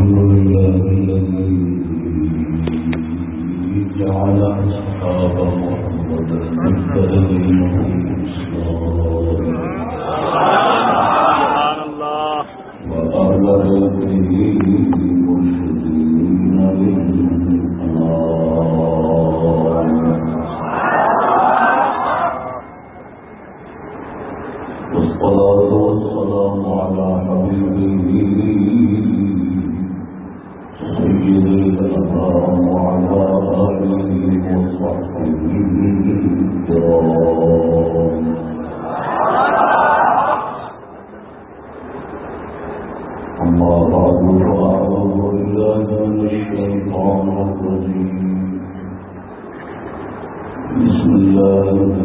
الحمد لله الذي جعل أصحاب محمد وأهل بيته مرشدين والصلاة والسلام على حبيبه بسم الله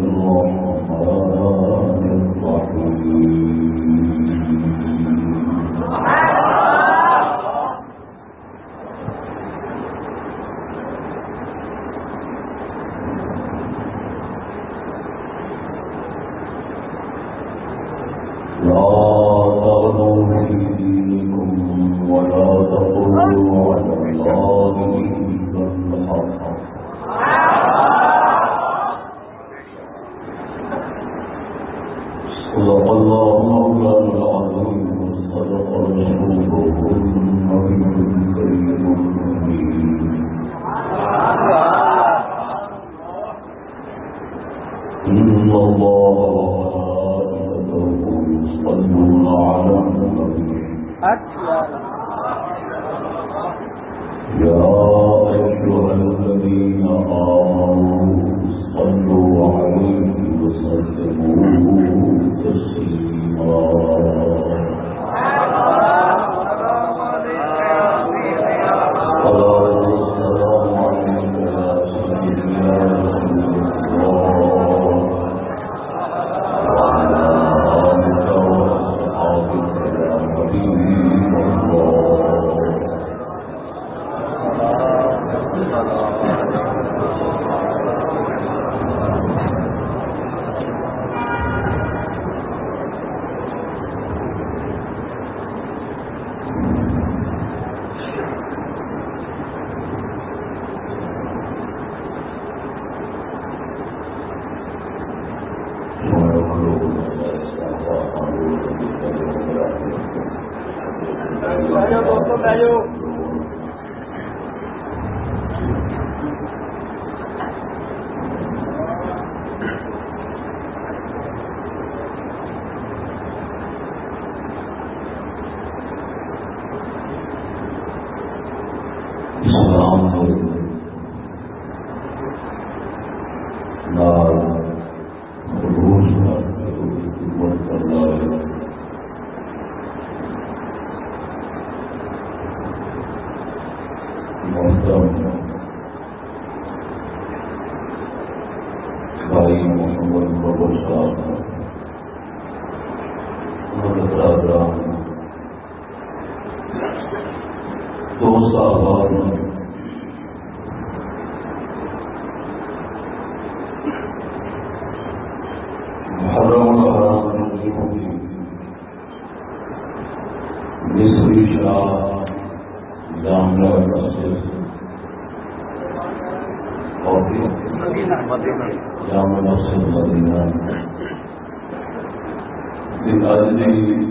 آدمی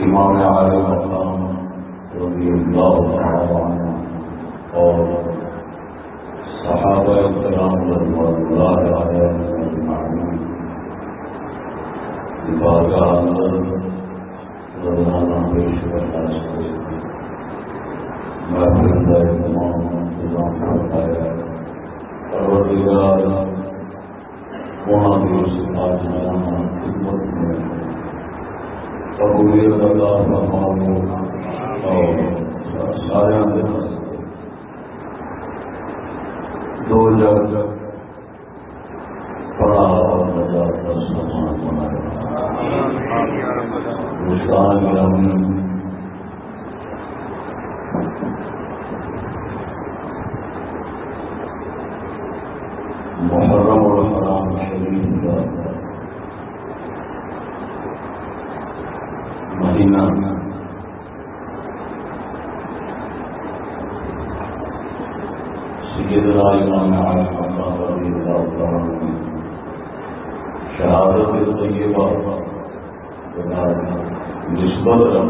امام عالم مقام رضی اللہ تعالی اور صحابہ کرام رضوان اللہ علیہ اجمعین بارگاہ اندر روزانہ پیش کرنا سے محفل کا اہتمام انتظام کرتا ہے پروردگار آج میں خدمت میں قبولیت اللہ فرماؤ اور سارے دن دو جگ بڑا اور نجات کا سامان بنایا مسکان گرامی محرم اور سیدنا امام علی مقام رضی اللہ تعالی شہادت طیبہ۔ نسبت رکھتا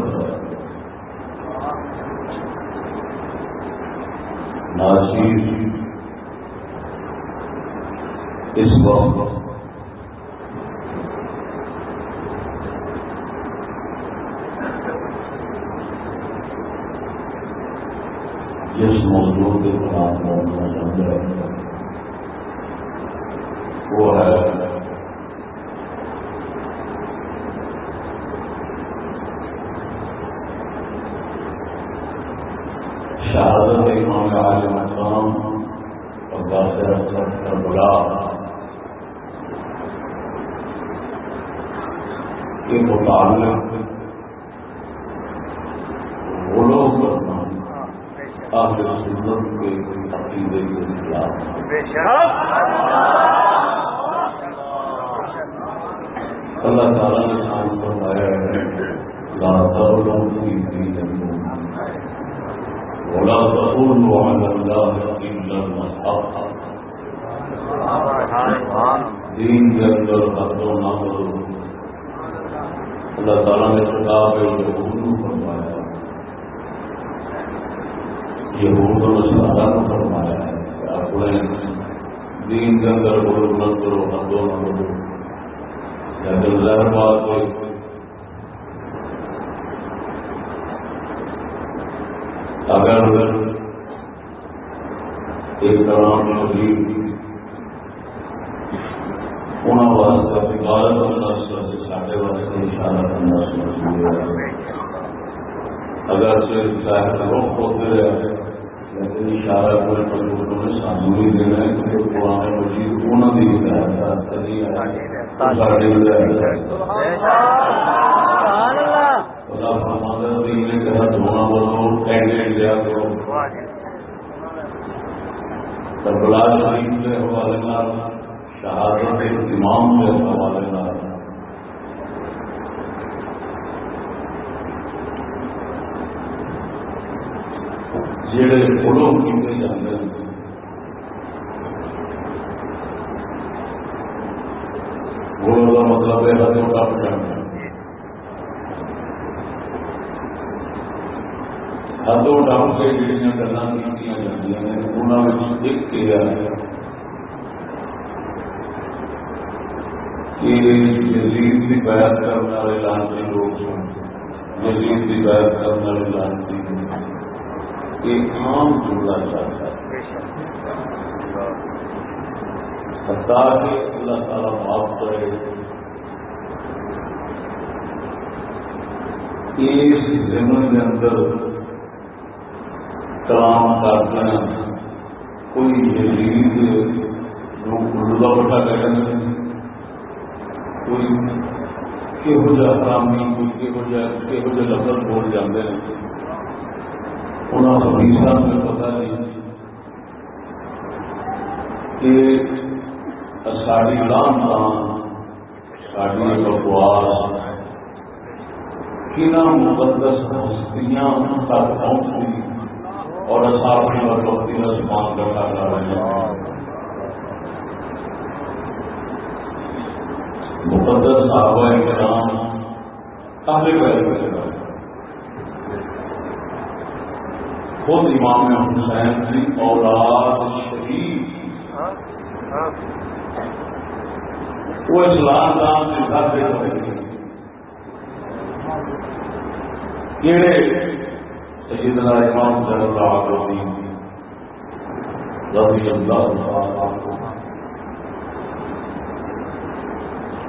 انہوں ایک کیا کہ یزید کی بیعت کرنے والے لانسی لوگ سن یزید کی بیعت کرنے والے لانسی ایک عام جملہ چاہتا ہے۔ حتیٰ کہ اللہ تعالیٰ معاف کرے۔ اس زمن کے اندر کلام کرتے ہیں کوئی یزید لوگ بٹا کریں کوئی کہو جہ حرامی کوئی کہو جہ کہو جہ لفظ بول جاتے ہیں۔ انہوں حدیث میں پتا نہیں کہ ساری لان لان ساری بکواس۔ کن مقدس ہستیاں ان تک پہنچتی؟ اور اپنی وقتی کا سامان کرتا کر رہے ہیں مقدس صحابہ کرام کافی پہلے خود امام حسین کی اولاد شریف وہ اسلام دان کے گھر سے ہوئے کیڑے سیدنا امام صلی اللہ علیہ وسلم رضی اللہ تعالی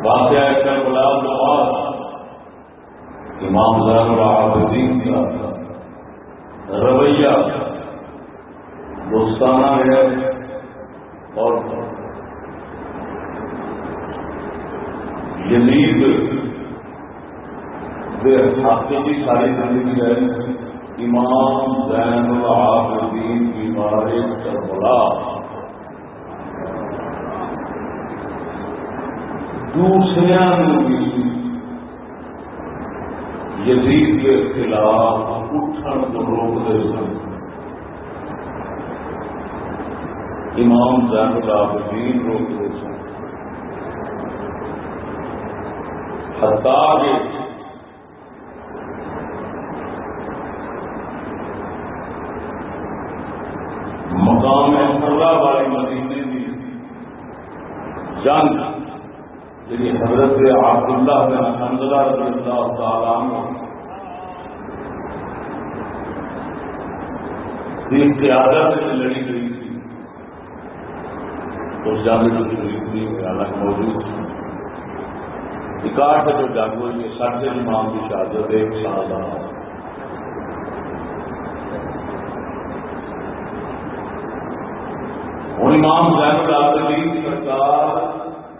واقعہ کربلا کے بعد امام زین العابدین کا رویہ دوستانہ ہے اور یزید بے حقیقی ساری زندگی ہے امام زین العابدین کی بارش کربلا۔ دوسرے بھی یزید کے خلاف اٹھن کو روکتے سن۔ امام زین العابدین روکتے سن۔ حتا کے مقام اللہ والی مدینے کی جنگ جی یعنی حضرت عبداللہ بن حمزلہ رضی اللہ تعالیٰ کی قیادت سے لڑی گئی تھی۔ اس جنگ میں شریف نہیں ہوئے حالانکہ موجود تھی۔ اکاٹھ جو جنگ ہوئی ہے امام کی شہادت ایک سال رہا ہوں امام زین العابدین سرکار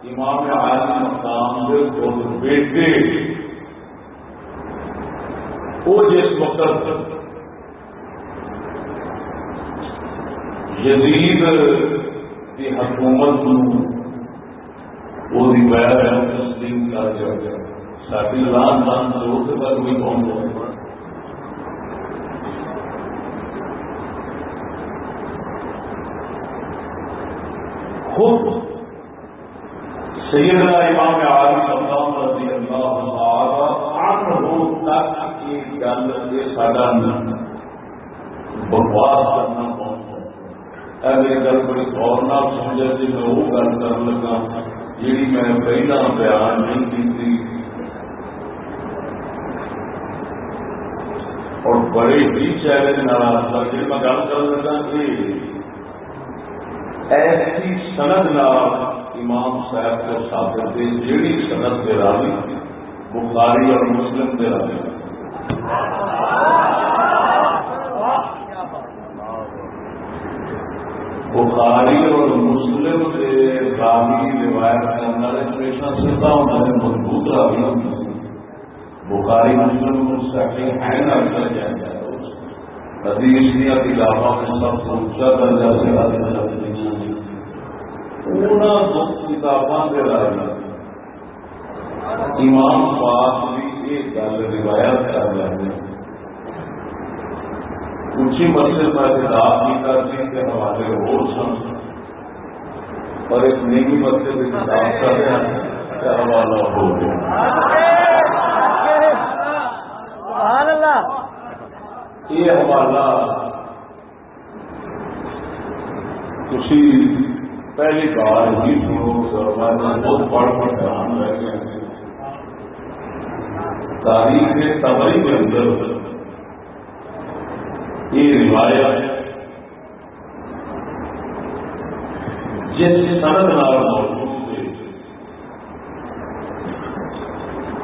امام عالم مقام کے خود بیٹے۔ وہ جس وقت یزید کی حکومت وہ بیر تسلیم کر کے ساری لان لان ضرورت پر کوئی کون ہو خود سیدنا امام عالم اللہ رضی اللہ تعالی روز تک یہ گل یہ سارا بکواس کرنا پہنچا اگر گل بڑی غور نہ سمجھا جی میں وہ گل کر لگا جی میں پہلا بیان نہیں کی اور بڑے ہی چیلنج ناراض جی میں گل کر لگا کہ ایسی سند نال امام صاحب کو ثابت دے، جیڑی سند کے راوی، بخاری اور مسلم کے راوی۔ بخاری اور مسلم کے راوی روایت کرنا ہمیشہ سیدھا ہونا ہے، مضبوط راوی بخاری، مسلم کو سیکنڈ ہینڈ اکثر کیا جائے حدیث کی علاوہ میں سب سے اونچا درجہ سے حاصل کتابوں کے رائے امام پاک بھی یہ گل روایت کر رہے ہیں اونچی مسجد میں کتاب نہیں کرتی کہ ہمارے ہو سن اور ایک نئی مسجد میں کتاب کر رہے ہیں حوالہ ہو گیا یہ حوالہ کسی پہلی بار ہی سنو بہت پڑھ پڑھ کر دھیان رہ گئے تاریخ تبری کے اندر یہ روایت جس سند نال موجود تھے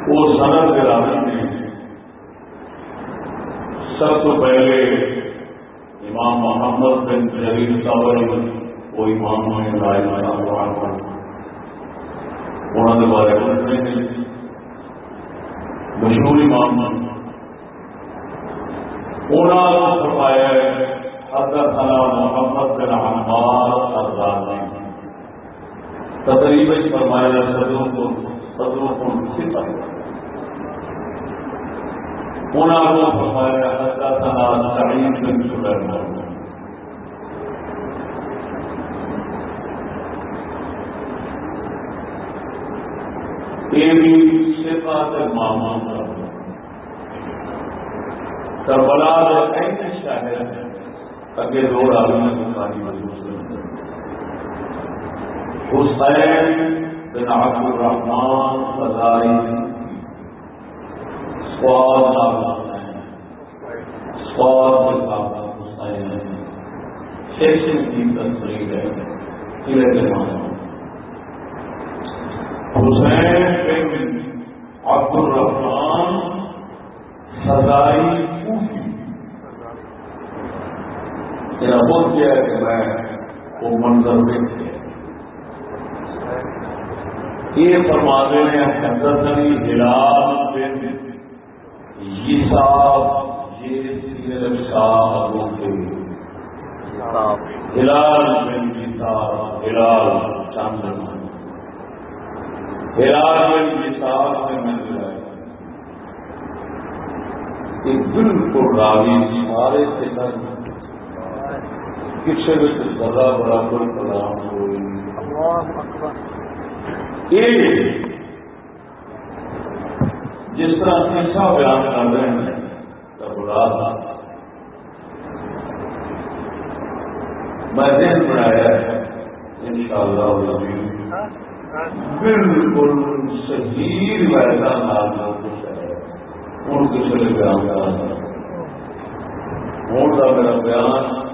وہ سند کے راجی میں سب سے پہلے امام محمد بن جلیل صاحب وہ امام ہوئے رائے انہوں نے بارے پوچھنے مشہور امام انہوں نے فرمایا حدثنا محمد بن عمار الرازی۔ تقریباً فرمایا صدر کو صدر کو صفر انہوں نے فرمایا حدثنا سعید بن سلیمان۔ یہ بھی صفات ماما کربلا ایسے شاہر ہیں۔ اگے دو آدمی نے بخاری محسوس حسین بن عبد الرحمان فضائی سواد سواد حسین فیشن کی تصویر ہے۔ قلعے کے مانا حسین بن عبد الرحمان سزائی میرا بہت کیا ہے کہ میں وہ منظر دیکھ یہ فرمانے نے حضرت علی ہلال بن یہ صاحب یہ سیر شاہ ابو ہلال بن یہ صاحب ہلال چاندن سے مل جائے بالکل راوی سارے کسی بھی برابر کلام ہوئی جس طرح ایسا بیان کر رہے ہیں بلا میں دن بنایا ان شاء اللہ بالکل صحیح ویسا نام کچھ ہے۔ ہوں کسی نے بیان کرنا ہوں کا میرا بیان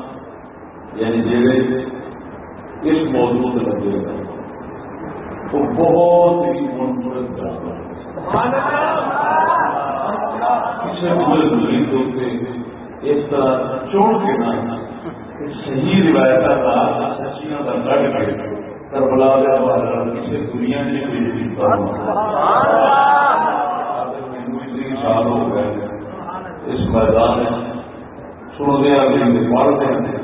یعنی جی اس موضوع سے لگے گا تو بہت ہی منفرد بیان کسی دوسرے مریض ہوتے اس طرح چون کے نام صحیح روایت کا سچیاں کا کٹ کے کربلا کسی دنیا نے سال ہو گئے اس میدان سنتے ہیں پڑھتے ہیں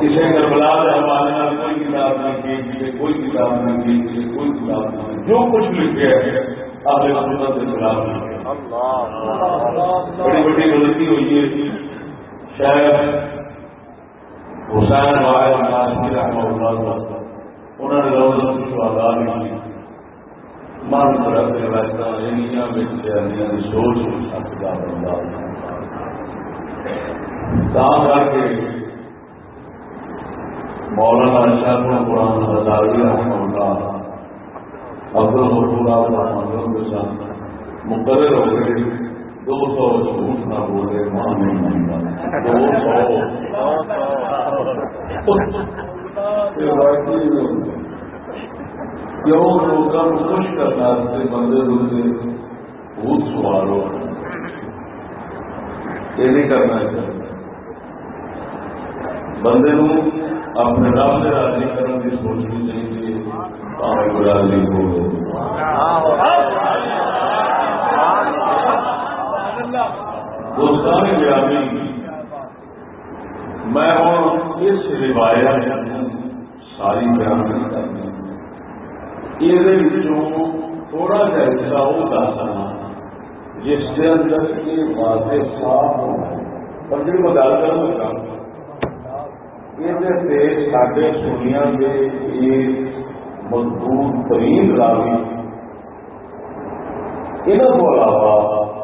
کسی کربلا کے حوالے کوئی کتاب نہیں کی کوئی کتاب نہیں کی کوئی کتاب نہیں جو کچھ لکھے ہے اپنے سنت کے خلاف بڑی بڑی غلطی ہوئی ہے۔ شاید حسین واحد ناصری رحمہ اللہ انہوں نے روز کچھ آزاد من طرف سے ویسا انیاں بچیاں سوچ سکتا بندہ۔ کر کے مولانا شاہ قرآن ہزاری رحمہ اللہ عبد الغفور رحمہ کے ساتھ مقرر ہو گئے دو سو جھوٹ نہ بولے، ماں نہیں مانگا دو سو۔ کیوں لوگوں کو خوش کرنا سے بندے دوسرے بھوت سوار ہو یہ نہیں کرنا چاہیے بندے نو اپنے رب سے راضی کرنے کی سوچنی چاہیے پاوے راضی ہو دوستان گرامی میں ہوں، اس روایت ساری بیان نہیں کرنی یہ تھوڑا سا حصہ وہ دسنا جس کے اندر یہ واضح صاف ہونا پر جی میں گل کر یہ سارے سنیا کے ایک مضبوط ترین راوی۔ انہوں کو علاوہ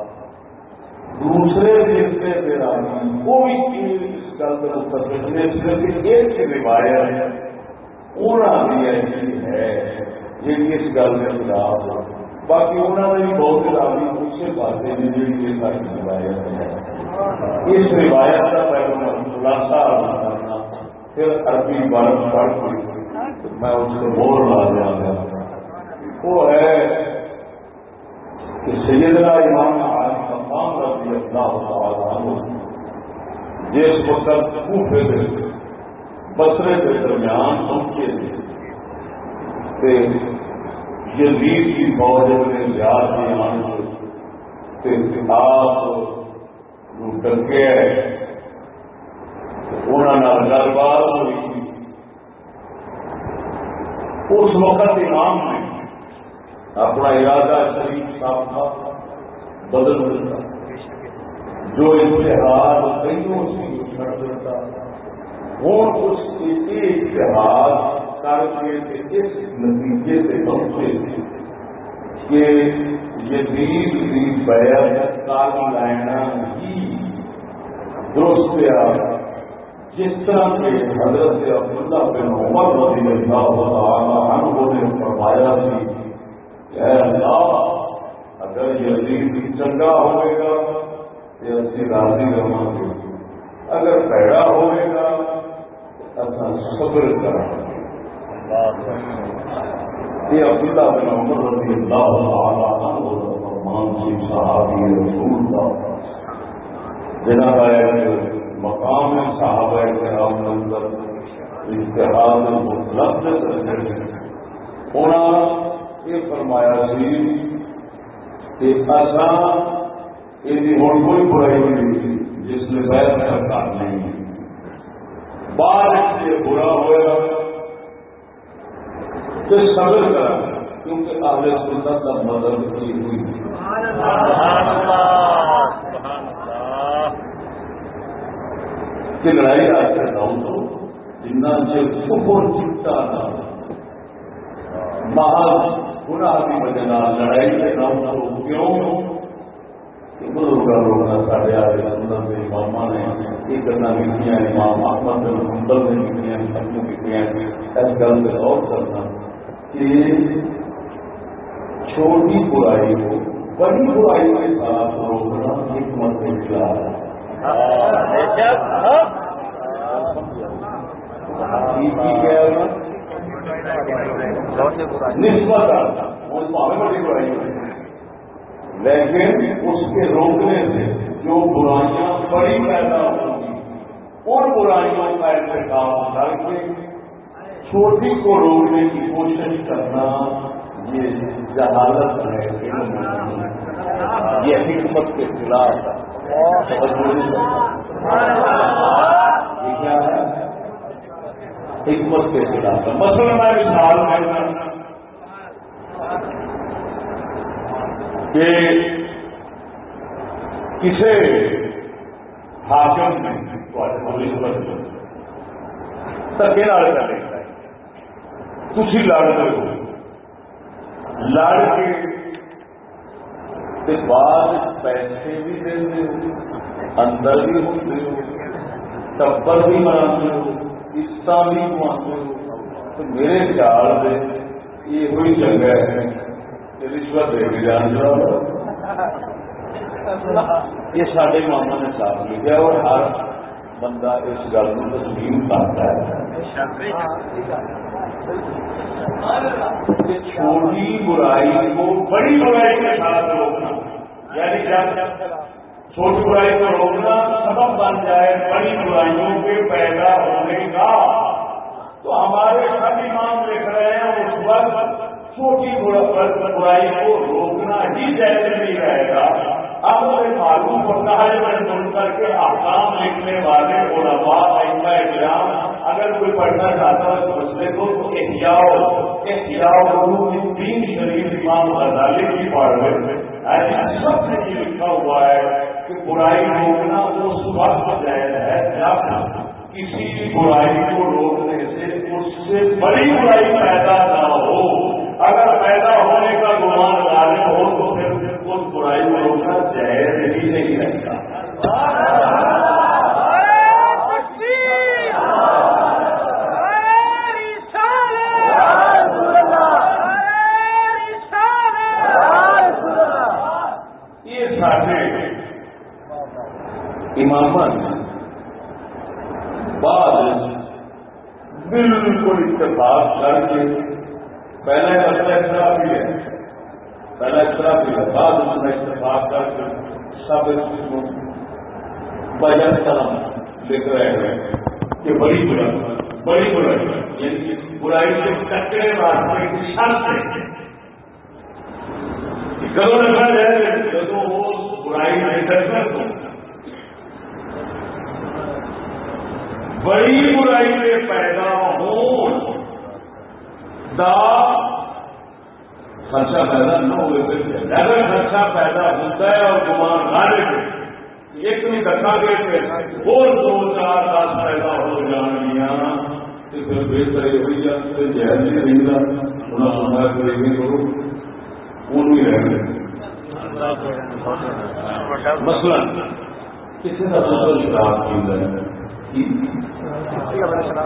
دوسرے فرقے کے راوی کوئی چیز اس گل کے متفق نہیں صرف ایک روایت ہے انہوں بھی ایسی ہے جی اس گل کے خلاف باقی انہوں نے بھی بہت راوی اسی پاس نے جی یہ ساری روایت ہے۔ اس روایت کا پہلے خلاصہ کرنا پھر عربی بارہ پڑھ کے میں اس کو بول رہا گیا وہ ہے کہ سیدنا امام رضی اللہ تعالی عنہ جس وقت کوفے دے بسرے کے درمیان پہنچے تھے یزید کی فوج نے یاد کی۔ آن آپ ڈکے انہوں نے گل بات ہوئی۔ اس وقت امام نے اپنا ارادہ شریف صاحب تھا بدل دیتا جو اتحاد کئیوں سے چھڑ دیتا ہوں اس کے اتحاد کر کے اس نتیجے سے پہنچے تھے کہ یزید کی بیعت کار لینا ہی درست جس طرح کے حضرت عبداللہ بن عمر رضی اللہ تعالی عنہ نے فرمایا تھی کہ اللہ، اگر یزید چنگا ہوئے گا اسی راضی رہا گے اگر پیڑا ہوئے گا اصل صبر کرا یہ عبداللہ بن عمر رضی اللہ تعالی عنہ فرمان سی صحابی رسول کا۔ جناب مقام صحابہ کرام کے اندر اتحاد مطلب ہونا یہ فرمایا سی کہ ایسا یہ ہوں کوئی برائی نہیں جس نے بہت سرکار نہیں بعد یہ برا ہوا تو صبر کرا، کیونکہ آگے سنت کا مدد کی ہوئی۔ کہ لڑائی آ کے رہوں تو جنہ سے سکون چکتا نہ محل گناہ کی وجہ لڑائی کے نام تو کیوں؟ روکنا سارے نے یہ لکھیاں امام احمد نے لکھیاں سب نے لکھیاں اس گل غور کرنا کہ چھوٹی برائی کو بڑی برائی کے ساتھ روکنا حکمت کے خلاف ہے نسبت بڑی برائی لیکن اس کے روکنے سے جو برائیاں بڑی پیدا ہوگی ان برائیوں کا انتخاب کر کے چھوٹی کو روکنے کی کوشش کرنا یہ جہالت ہے۔ یہ حکمت کے خلاف ہے۔ حکمت کے خلاف مسئلہ میں مثال میں کہ کسی حاکم نے تکے لڑ کر تھی لڑ رہے ہو لڑ کے بعد پیسے بھی دے اندر بھی ہوتے ہو ٹبر بھی مناتے ہو عصہ بھی کماتے ہو میرے خیال سے یہ ہوئی جگہ ہے رشوت دے کے جان یہ سارے ماما نے صاف لکھا اور ہر بندہ اس گل کو تسلیم کرتا ہے۔ چھوٹی برائی کو بڑی برائی کے ساتھ روکنا۔ یعنی جب چھوٹی برائی کو روکنا سبب بن جائے بڑی برائیوں کے پیدا ہونے کا۔ تو ہمارے سب امام دیکھ رہے ہیں اس وقت چھوٹی برائی کو روکنا ہی جیسے نہیں رہے گا۔ اب مجھے معلوم ہوتا ہے، میں سن کر کے آکام لکھنے والے علماء ایسا احترام اگر کوئی پڑھنا چاہتا ہے تو مسئلے کو تو تین شریف امام غزالی کی پڑھ رہے ایسا سب نے یہ لکھا ہوا ہے کہ برائی روکنا اس وقت جائز ہے جب کسی بھی برائی کو روکنے سے اس سے بڑی برائی پیدا نہ ہو۔ اگر پیدا ہونے کا گمان غالب ہو تو پھر اس برائی کو روکنا جائز ہی نہیں رہتا امام بعد بالکل اتفاق کر کے پہلا مسئلہ اختلاف بھی ہے۔ پہلا اختلاف بھی ہے۔ بعد اس میں اتفاق کر کے سب بجٹ قلم لکھ رہے ہیں کہ بڑی برائی بڑی برائی۔ یعنی برائی سے ٹکرے واسطے کی شرط ہے کدو لگا جائے جب وہ برائی نہیں کر تو بڑی برائی میں پیدا ہو دا خرچہ پیدا نہ ہوئے اگر خرچہ پیدا ہوتا ہے اور گمان نہ ایک بھی دکھا گئے اور دو چار دس پیدا ہو جان گیا تو پھر بہتر یہ ہوئی جاتے جہاز نہیں رہتا انہیں سنا کرے گی کرو۔ ان بھی رہ گئے۔ مسئلہ کسی کا دوسرا شراب کی ہے۔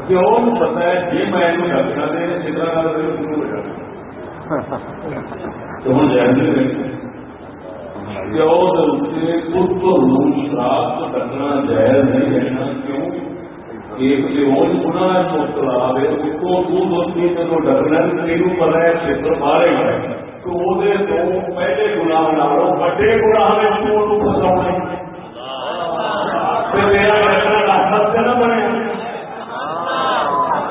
کیوں؟ پتا ہے جی میں ڈاکٹر نے چترا شروع ہو جاتا۔ شراب جائز نہیں رہنا کیوں ایک گنا مبتلا ہے اس کو دودھ ہوتی ہے جب تینوں پتا ہے چھتر مارے گا تو وہ پہلے نالوں بڑے میرا ڈکنا راحت سے نہ بنے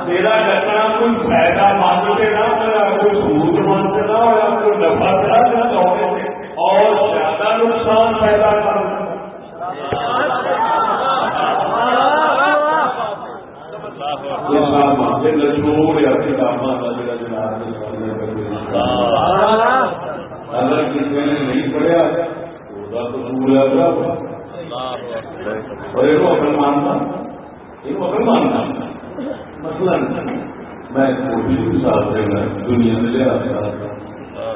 میرا ڈکنا کوئی فائدہ مانگتے نہ اگر کسی نے نہیں پڑھیا تو یہ اپنے ماننا یہ اپنے ماننا مثلا میں کوئی مثال دینا دنیا میں لے آتا۔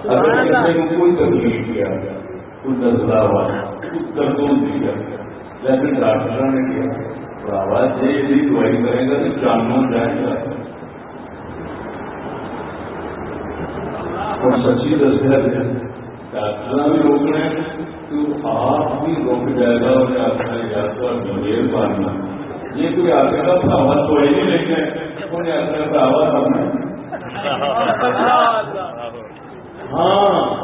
اگر کسی نے کوئی تکلیف کیا لیکن ڈاکٹر نے کیا دوائی کرے گا تو جاننا جائے گا۔ اور سچی دسیا ڈاکٹر بھی روکنا تو آپ بھی روک جائے گا اور اپنے یاترا میر پانا یہ کوئی آگے کا بھاوا تو ہی نہیں لے کے کوئی آگے کا بھاوا کرنا ہاں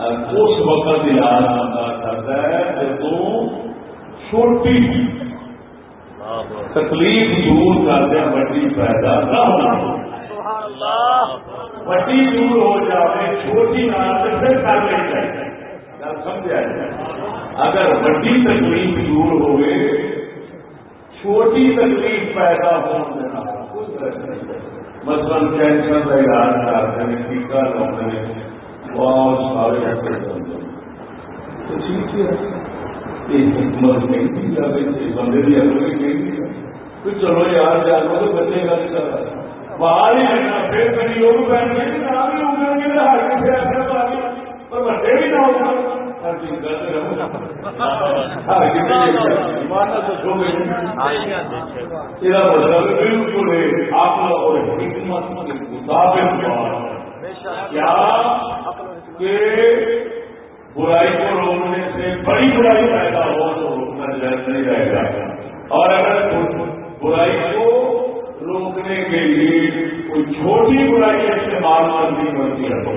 اس وقت یاد آتا کرتا ہے جب چھوٹی تکلیف دور کرتے بڑی پیدا نہ ہونا بڑی دور ہو جائے چھوٹی نہ پھر کر لے جائے سمجھا جائے اگر بڑی تکلیف دور ہوئے چھوٹی تکلیف پیدا ہونے مثلاً کینسر کا علاج کرتے ہیں ٹیکا لاتے ہیں بہت سارے تو ٹھیک ہے یہ حکمت نہیں دی جائے بندے کی اگلی نہیں دی تو چلو یار جانو تو بچے گا نہیں کر رہا باہر ہی رہنا پھر کبھی نہ بھی ہر کسی پر بڑے بھی نہ ہر چیز رہو ہر کسی مطلب بالکل عقل اور حکمت کے مطابق کیا کہ برائی کو روکنے سے بڑی برائی پیدا ہو تو روکنا جائز نہیں رہے گا اور اگر برائی کو روکنے کے لیے کوئی چھوٹی برائی استعمال کرنی پڑتی ہے۔ تو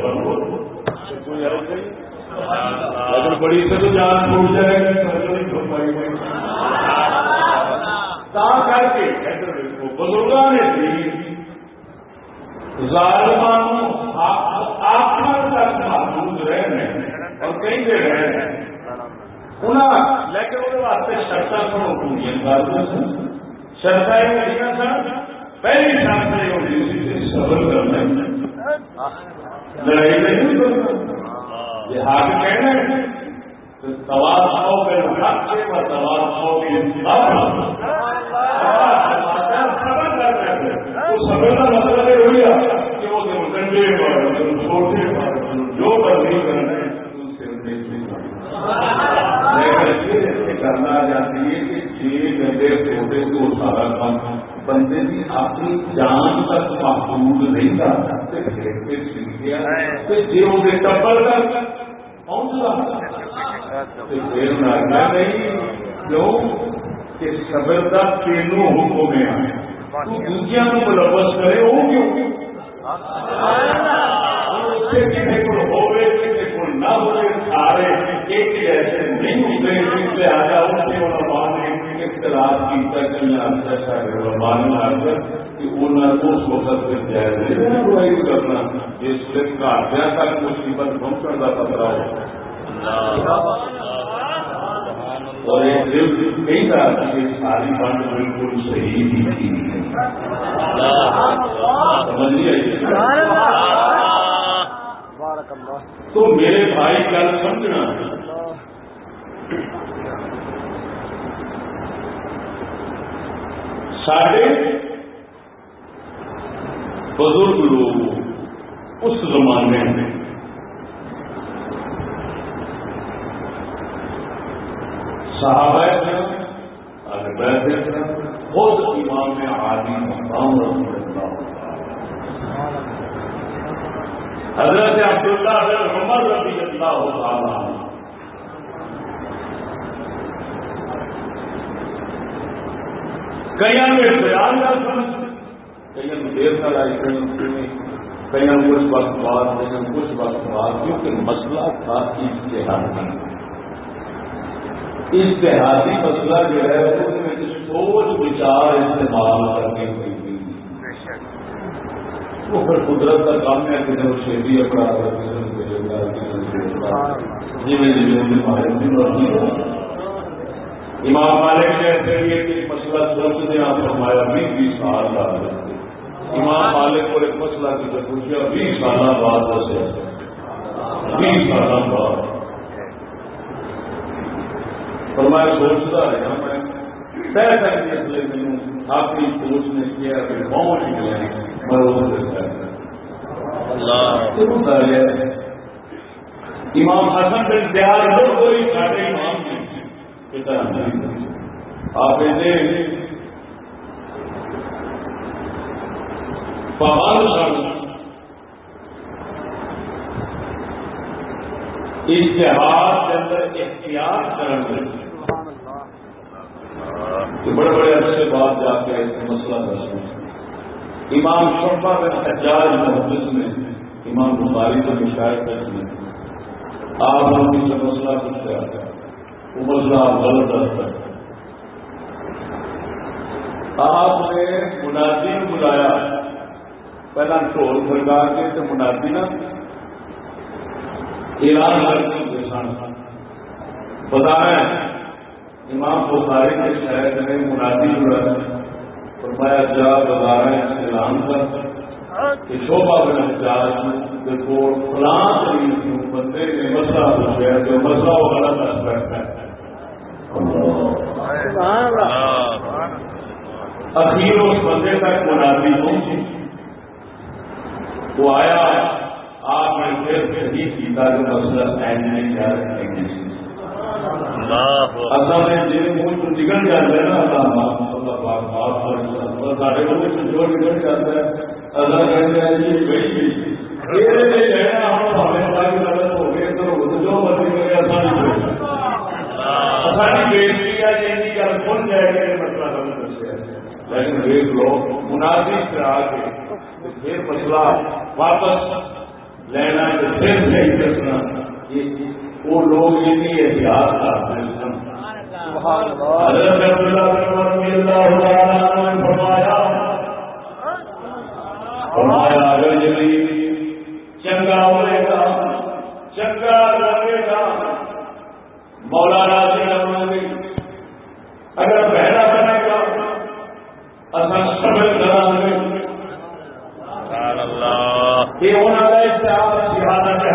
اگر بڑی سے تو جان چھوٹ جائے گی کر کے بزرگوں نے دی۔ ظالمان آخر تک محدود رہنے اور کہیں پہ رہنے۔ لیکن وہ واسطے شرطا کو حکومت کر شرطا یہ سر۔ پہلی شرط یہ ہوتی صبر کرنا لڑائی نہیں کرنا یہ ہاتھ کہنا ہے سوال سو کے حق سے اور سوال سو کے سبر کا مطلب یہ ہوا کہ وہ ڈنڈے پر چھوٹے پر جو کرنی کرنا کرنا جاتی ہے کہ چھ گھنٹے چھوٹے کو سارا کام بندے کی اپنی جان تک محدود نہیں کرتا جی ٹبر تک پہنچ نہیں کیوں؟ کہ سبر کا تینوں حکم ہے تو دوسرے کو ملوث کرے وہ کیوں؟ کسی کو ہوئے کسی کو نہ ہوئے سارے ایک جیسے نہیں ہوتے ان کے علماء نے اختلاف علماء نے کر کہ انہوں کو اس وقت سے جائز نہیں برائی کرنا جس سے کاٹیا تک مصیبت پہنچنے کا خطرہ ہو اور ایک دل کئی طرح کی ساری بند بالکل صحیح ہی تھی۔ تو میرے بھائی کل سمجھنا۔ سارے بزرگ لوگ اس زمانے میں صحابہ اگر بیٹھے خود امام میں آدمی مقام رسول اللہ حضرت عبداللہ حضرت عمر رضی اللہ تعالیٰ کئی میں بیان کر کئی میں دیر کر آئی کئی کئی کچھ وقت بعد کئی کچھ وقت بعد، کیونکہ مسئلہ تھا اشتہاری اشتہاری مسئلہ جو ہے، اس میں سوچ وچار استعمال کرنے کی وہ پھر قدرت کا کام ہے کہ جب شہری اپنا جی میں جی میں ہمارے امام مالک نے ایسے لیے کہ مسئلہ سوچنے آپ فرمایا بھی بیس سال کا امام مالک کو ایک مسئلہ کی جب پوچھا بیس سال بعد دسے بیس سال بعد۔ پر میں سوچتا رہا میں طے کر کے اپنی سوچ نے کیا کہ پہنچ گئے میں امام حسن بن کوئی سارے امام آپ پابند اشتہار کے اندر اختیار کرنے بڑے بڑے اچھے بات جا کے مسئلہ دس امام شرفا کا حجاج محدث میں امام بخاری کو شاید میں آپ نے ان سے مسئلہ پوچھا وہ مسئلہ غلط رہتا ہے آپ نے مناظر بلایا. پہلا ٹول سرکار کے تو مناظر اعلان کرتے سن بتایا امام بخاری کے شہر میں منادی ہوا فرمایا جا بتایا اعلان کر کہ بن کو فلاں بندے نے مسئلہ پوچھا جو مسئلہ وہ غلط ہے اخیر اس بندے تک منادی پہنچی وہ آیا آپ نے پھر صحیح کیا کہ مسئلہ این نہیں جا رہے اصل میں جن تو نکل جاتا ہے نا سارے لوگ جو نکل جاتا ہے۔ اصل کہتے ہیں جی بھائی غلط ہو گئے تو جو مرضی کرے آسانی آسانی بےزتی ہے جن گل سن جائے گا یہ مسئلہ دسیا۔ لیکن دیکھ لو مناسب کرا کے پھر مسئلہ واپس لینا پھر نہیں دسنا وہ لوگ اتنی احتیاط کرتے ہیں۔ فرمایا اگر جی چنگا ہوئے گا چنگا لگے گا۔ مولانا سے اگر بہنا بنے گا اصل سمجھ کرا یہ ہونا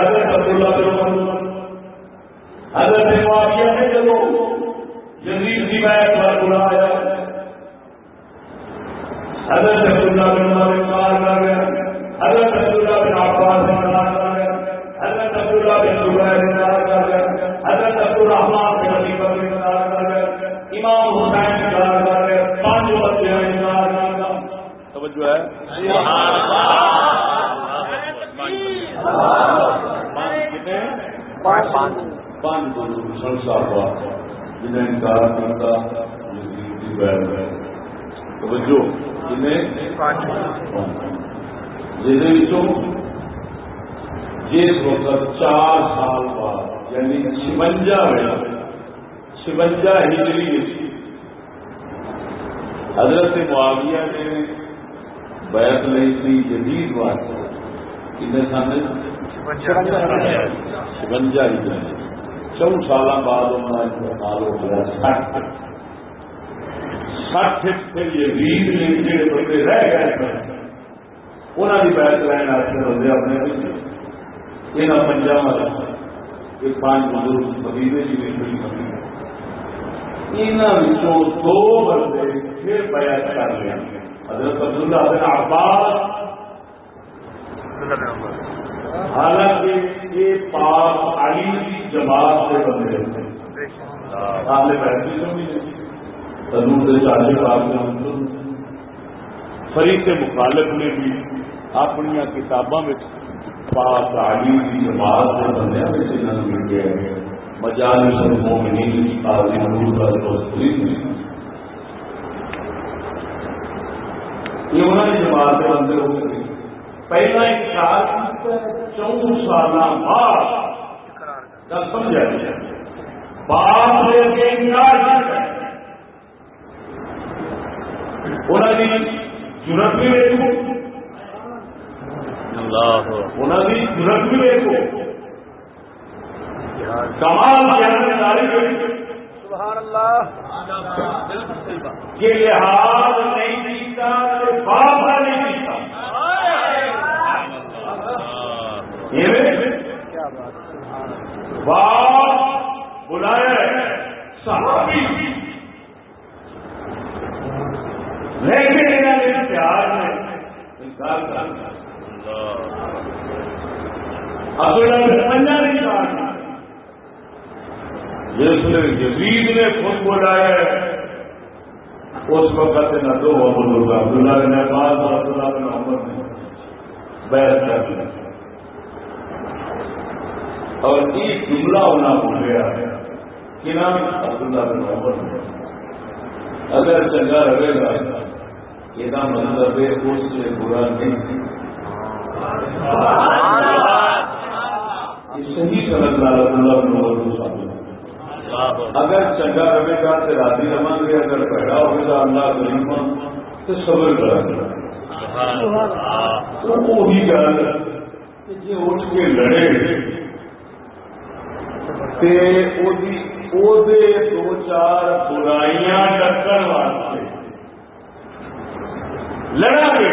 حضرت عبداللہ بن حضرت معاویہ نے جب جدید کی بیت پر بلایا حضرت عبداللہ بن عمر انکار کر گیا۔ حضرت عبداللہ بن عباس انکار کر گیا۔ حضرت عبداللہ بن زبیر انکار کر گیا۔ حضرت عبدالرحمان بن علی بکر انکار کر گیا۔ امام حسین انکار کر گیا۔ پانچ بچے انکار کر گیا۔ توجہ ہے۔ جنہیں انکار کرتا توجہ۔ جس وقت چار سال بعد یعنی شونجا شونجا ہجری حضرت معاویہ نے بیعت نہیں تھی جدید بات کتنے سامنے شونجا ہجری۔ چون سال بعد انتقال ہو گیا سٹ سٹ پھر یہ ریت نے جڑے بندے رہ گئے انہوں کی بیت لائن آتے بندے اپنے یہاں پنجاب والا یہ پانچ بزرگ مدینے کی بھی بڑی مدینے یہاں دو بندے پھر بیعت کر لیا۔ حضرت عبداللہ بن عباس۔ حالانکہ یہ پاک علی کی جماعت سے بندے ہوتے آلے بیٹھے تو نہیں تدور سے چاہے پاک فریق کے مخالف نے بھی اپنی کتابوں میں پاک علی کی جماعت سے بندے میں مل گیا مجال مومنین قاضی محبوب کا یہ انہوں نے جماعت سے بندے ہو گئے پہلا ایک چون سال بعد سمجھا باپ لے کے انہوں نے ضرورت بھی دیکھو انہوں نے ضرورت بھی دیکھو کمال سبحان اللہ۔ یہ لحاظ نہیں باپ نہیں دیتا باپ بلایا صحابی۔ لیکن انہوں نے پیار میں انکار کر جس نے جزید نے خود بلایا اس وقت نہ دو محمد عبداللہ نے بعد عبداللہ بن محمد نے بیعت کر دیا۔ اور ایک جملہ ہونا بھول گیا کہ نام عبداللہ بن محمد نے اگر چنگا رہے گا یہ مطلب ہے اس سے برا نہیں صحیح سنت اللہ بن محمد صاحب اگر چنگا رہے گا تو راضی رہا گے اگر پیدا ہوگا اللہ کریم تو صبر کرا۔ تو وہی گل جی اٹھ کے لڑے تے او دی او دے دو چار برائیاں ڈکن واسطے۔ لڑا گے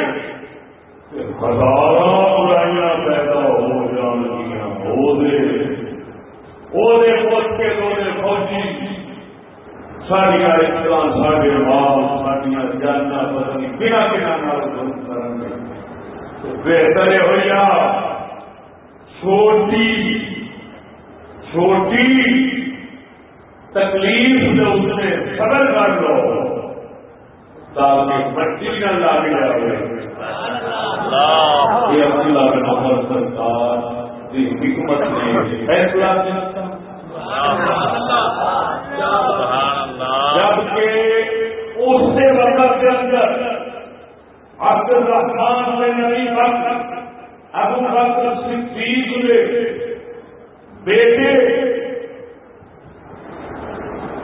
ہزاروں برائیاں پیدا ہو جان گیا وہ کے دو فوجی۔ ساریا اسلام سارے مال ساریا جانا پتنی بنا بنا بہتر ہوئی چھوٹی چھوٹی تکلیف سے اس نے صبر کر لو تاکہ بچی نہ لاگ جائے۔ یہ اپنا نمبر سرکار کی حکمت نے فیصلہ جبکہ اسی وقت کے اندر عبد الرحمان نے نبی وقت ابو بکر صدیق نے بیٹے،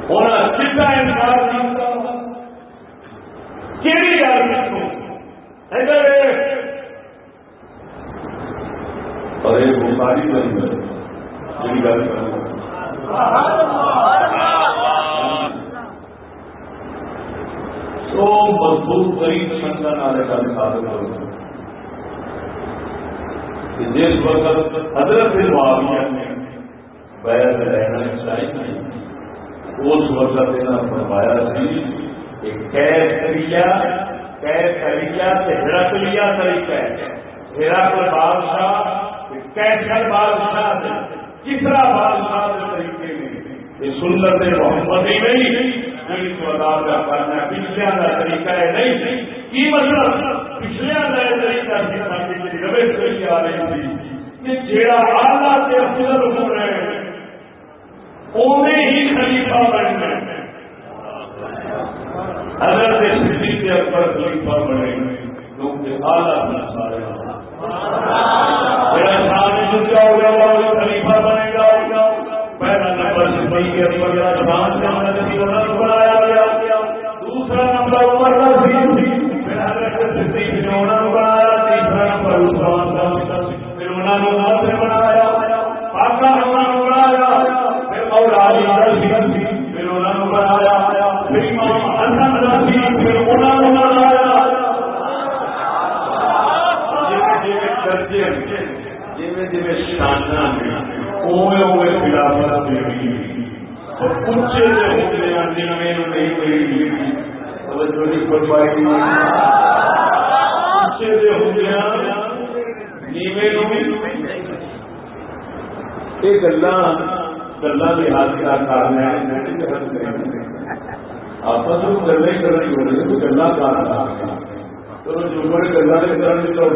ہونا سیدھا انکار کرتا کیڑی گل ادھر اور ایک بخاری کے اندر جی گل سو مضبوط غریب سنگا نالے کا ثابت کرو جس وقت حضرت معاویہ نے بیعت رہنا چاہیے۔ اس وقت انہیں فرمایا سی کہ قید کریا قید کریا ہرک لیا طریقہ ہے۔ ہرک بادشاہ کیسر بادشاہ کسرا بادشاہ کے طریقے میں؟ یہ سنت محمد ہی نہیں کا کرنا پچھلے کا طریقہ ہے، نہیں۔ کی مطلب؟ پچھلے کا طریقہ روش کری آ رہی تھی کہ جہاں آلہ کے افسر ہو رہے۔ ہیں انہیں ہی خلیفہ بننا اگر صدی کے اکبر خلیفہ بنے۔ کیونکہ آلہ اپنا سارے میرا سامنے جاؤ گا خلیفہ بنے گا۔ پہلا نمبر صدی کے اکبر کا سان سے بنایا گیا۔ دوسرا نمبر عمر کا پھر حضرت صدیق نے انہوں نے بنایا۔ تیسرا نمبر عثمان کا۔ پھر انہوں نے جی شانہ اوے اوے خلافت اچھے سے ہوتے ہیں جن میں نہیں ملی توجہ نہیں کر پائی اچھے سے ہوتے ہیں یہ گلا گلا گلا ہی کرنی ہو رہی تو گلا چلو جو بڑے گلا نے کرنے تو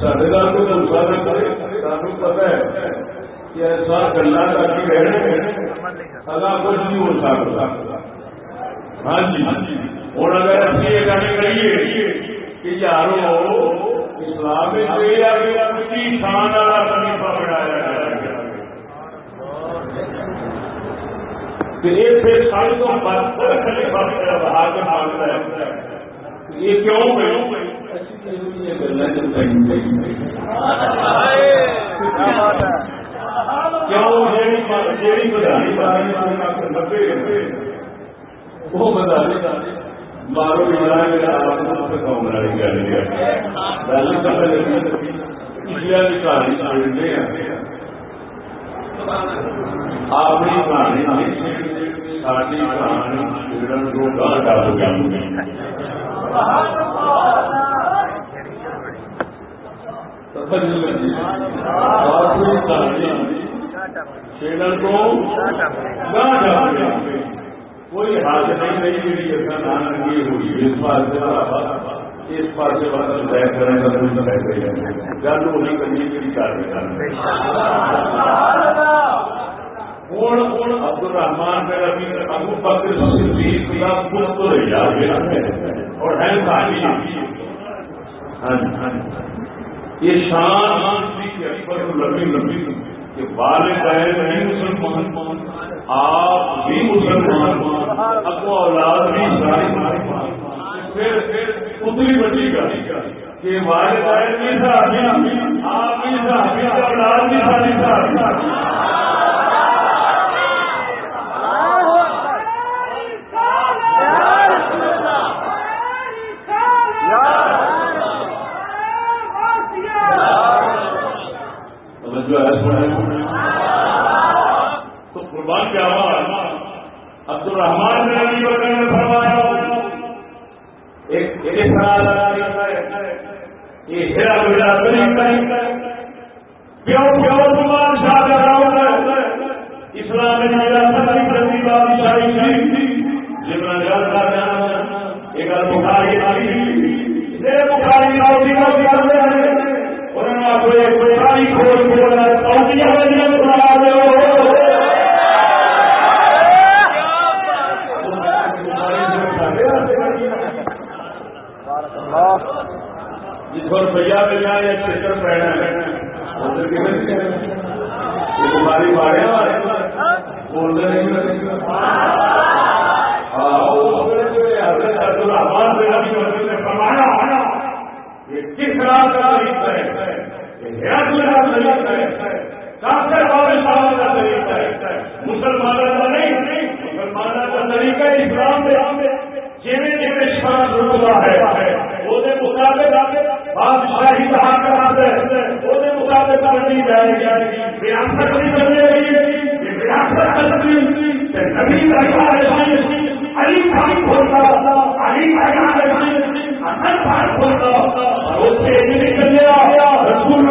سارے دار کو دوسرا کرے سانو پتا ہے کہ ایسا گلا کر کے رہنے کچھ نہیں ہو سکتا ہاں جی ہوں اگر ابھی یہ گل کریے کہ یارو اسلام شان والا خلیفہ بنایا جائے تو ہے یہ کیوں مارو کی کہانی چھوڑتے ہیں اپنی کہانی ساری کہانی کو گاہ کوئی حال نہیں نہیں میری نام لگی ہوئی اس پاس اس پاس طے کرنے کا کوئی گل وہی کرنی کی کاروائی ہوں عبد الرحمان میرا بھی ابو بکر صدیق کا پتر اور ہے ہاں جی، ہاں جی۔ یہ شان کی اکبر لمبی لمبی کہ والدین بھی مسلمان، آپ بھی مسلمان اپو اولاد بھی ساری پھر اتنی بچی گا کہ والدین بھی صحابی آپ بھی صحابی اولاد بھی ساری صحابی جو تو قربان کیا ہوا عبد الرحمان نے علی بکر نے فرمایا یہ ہیرا کیوں کیوں اسلام میں میرا پرتی بادشاہی میں جان بخاری بخاری بخاری جس پر یا چکر پہنا بیماری مارے بولتے نہیں کس کا طریقہ ہے؟ مسلمانوں کا نہیں۔ مسلمانوں کا طریقہ اسلام میں۔ جیویں جیویں شان رتبہ ہے۔ وہ مطابق بادشاہی ہے وہ مطابق کرنی جائے گی ریاست نہیں گی نبی علی کھولتا علی رسول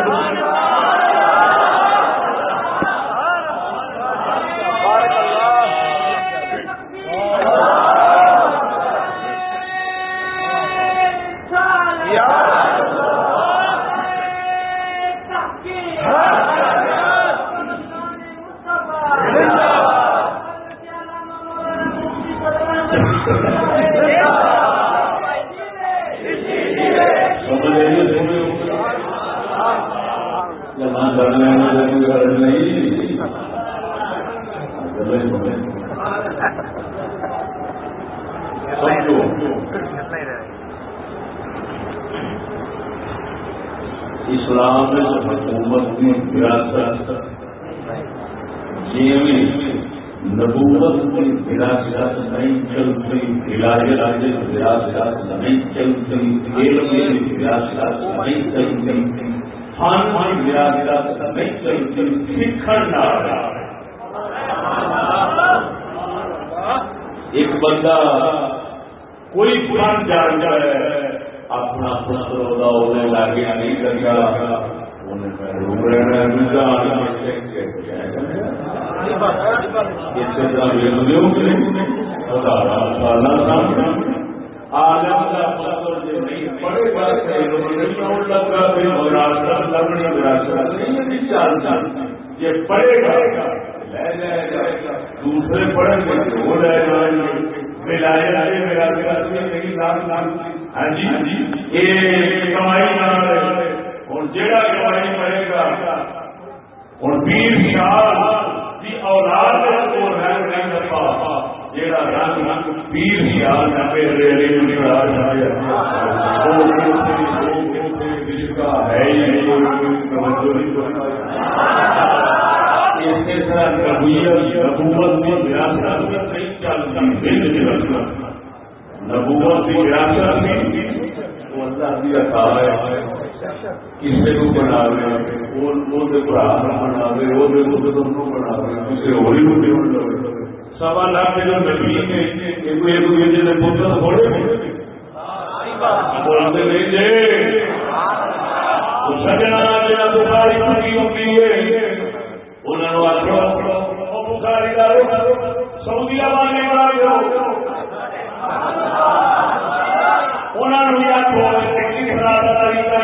اسلام حکومت کی وراثت نبوت کی وراثت نہیں چلتی ولایت وراثت نہیں چلتی علم کی وراثت نہیں چلتی فن کی وراثت نہیں چلتی سیکھن ایک بندہ کوئی فن جان جائے۔ اپنا پتر لاگے نہیں کرتا یہ پڑھے گا۔ لے جائے گا دوسرے پڑھیں گے، وہ لے جائیں گے۔ میرا میرا نہیں نام ہاں جی یہ کمائی ہوں جہاں کمائی پڑے گا ہوں ویر شاہ کی اولاد جہاں رنگ رنگ پیر خیال نہ میرے لیے ہے ہی توجہ نہیں۔ کرتا اسی طرح نبوت نبوت کی وراثت نہیں چلتی نبوت کی وراثت نہیں وہ اللہ کی عطا ہے کسی کو بنا لے وہ بنا لے وہ بنا لے کسی ہوئی سوا لاکھ جو نبی نے ایک ایک دوسرے کے پتر تھوڑے بولتے نہیں جی۔ سجنا جا پوری ہوتی ہے۔ انہوں آخو بخاری سعودی والے انہوں نے آخو طریقہ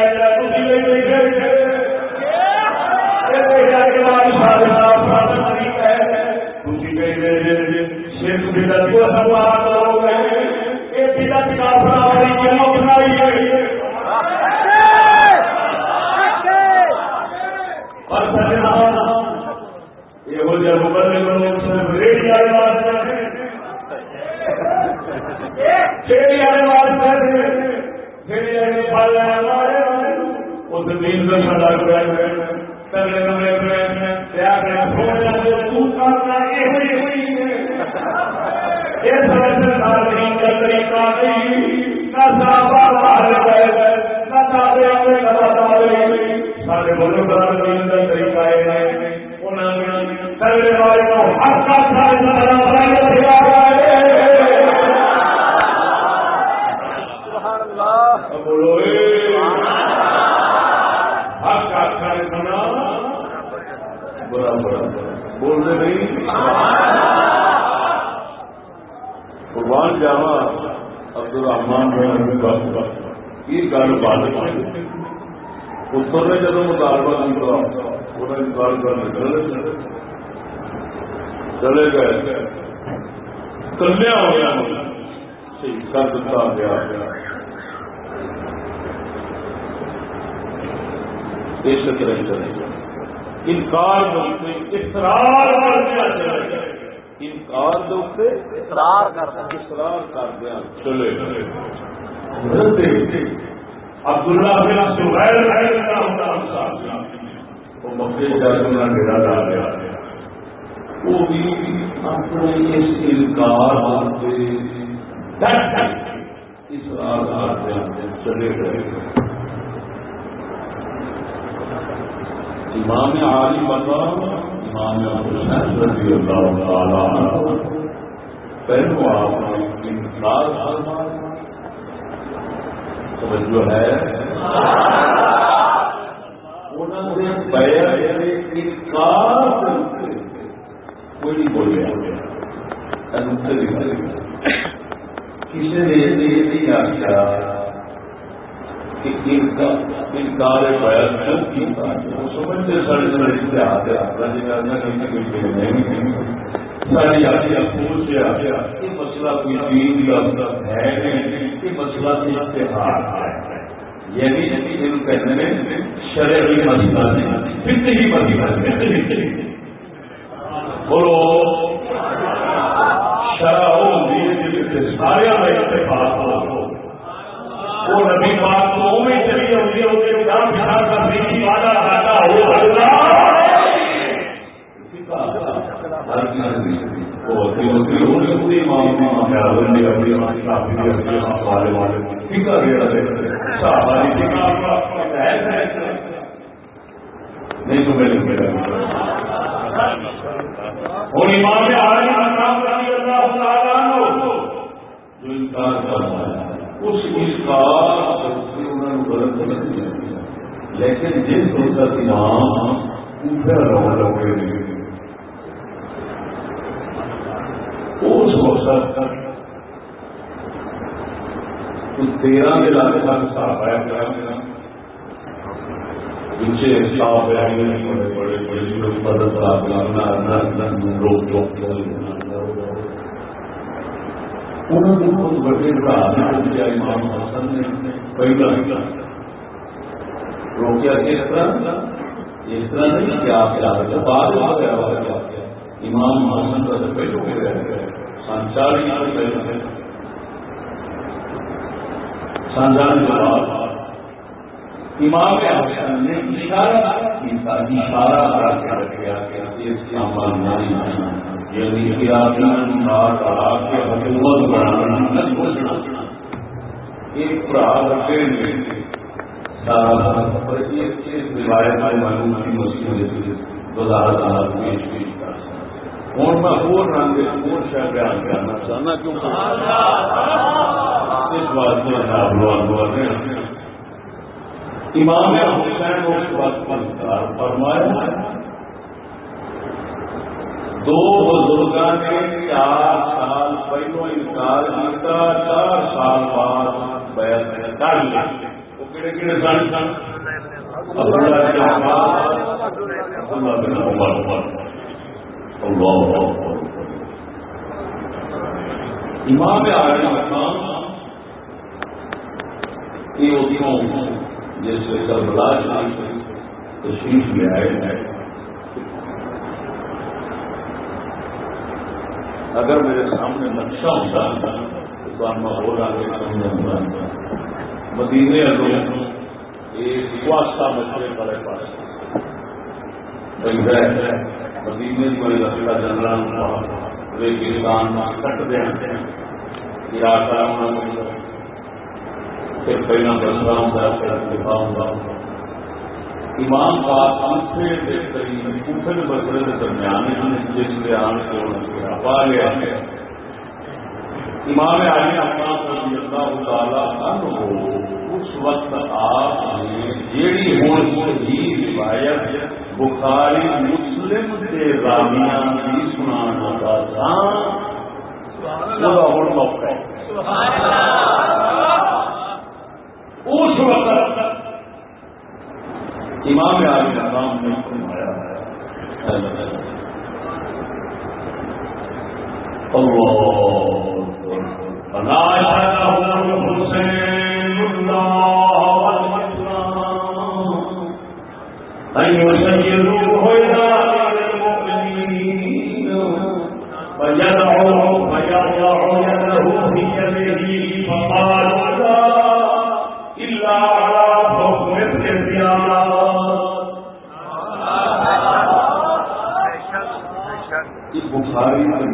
تیری آنے والے۔ زمین کا سڑا گیا تگڑے تگڑے طریقہ سارے بزرگ کا طریقہ تگڑے والے کو ہر بولو ہر کارخانے سنا برا برا بولتے نہیں قربان جاوا عبد الرحمان یہ گل بات اتر نے جب مطالبہ کیا انہیں انکار کرنے چلے چلے گئے۔ کلیا ہوا کر دتا گیا۔ اس طرح چلے انکار اسرار انکار اسرار کر دیا چلے۔ عبداللہ بن سہیل رحمہ اللہ صاحب۔ وہ مکے جا کے ڈیرا ڈال گیا۔ وہ بھی اپنے اس انکار اسرار کرتے چلے گئے۔ امام عالی مقام امام حسین رضی اللہ پہلو آپ نے انکار توجہ ہے انہوں نے انکار کوئی نہیں کسی نے یہ نہیں آخیا انکار بیان کیوں کیتا سمجھتے سارے سارے اتحاد اپنا جی کہیں نہیں۔ ساری سے مطلب یہ مسئلہ کوئی دین کا ہے نہیں یہ مسئلہ اتحاد ہے۔ یعنی جن کہنے میں شرعی مسئلہ نہیں مسئلہ بولو شرح سارے اتفاق ہو وہ نبی پاک کو میں چلی ہوتی ہے اسے کام بچا کرنے کی وعدہ کھاتا ہو نہیں تو میرے اور امام عالم اللہ تعالیٰ جو انکار کرتا ہے۔ اس انکار انہوں نے غلط نہیں لیکن جس وقت امام اوپر رہو لگے اس وقت تیرہ کے لاکھ کا صاف ہے پیچھے صاف ہے بڑے بڑے بڑے مدد روک ٹوک انہوں نے خود بڑے دیا امام حسن نے، پہلا روکیا کس طرح اس طرح نہیں کہ آپ کیا بعد آ گیا امام حسن کا تو پہلو کے رہ گئے سنچالی سنچالی کے بعد۔ امام حسن نے اشارہ اشارہ کر کے رکھا کہ اس کا عمل نہیں آنا یعنی کہ آپ کے حکومت بنانا سوچنا ایک برا رکھے سارا ایک روایت معلوم کی پیش پیش کر ہوں میں اور رنگ اور بیان کرنا چاہنا کیونکہ اس بات میں امام حسین اس وقت پر فرمایا دو بزرگوں نے چار سال پہلو انکار کیا چار سال بعد بیان کر لیا وہ کہڑے کہڑے سن؟ سن امام عالم مقام یہ اتوں جس کربلا تشریف لے آئے ہیں۔ اگر میرے سامنے نقشہ ہوتا تو میں ہو رہا سمجھا مدینے والوں واسطہ مچھلے والے پاس۔ مدینے میں رستا جنرل ریگستان میں کٹ دیا پھر پہلا بسرا ہوتا پھر دفاع ہوتا امام پاک کوفے کے قریب کوفے کے درمیان جس کے آن کے پا لیا۔ امام علی احمد رضی اللہ تعالی عنہ اس وقت آپ نے جیڑی ہوں صحیح روایت بخاری مسلم کے رامیاں کی سنانا تھا ہوں موقع اس وقت امام علی کا نام نہیں فرمایا ہے۔ اللہ حسین أن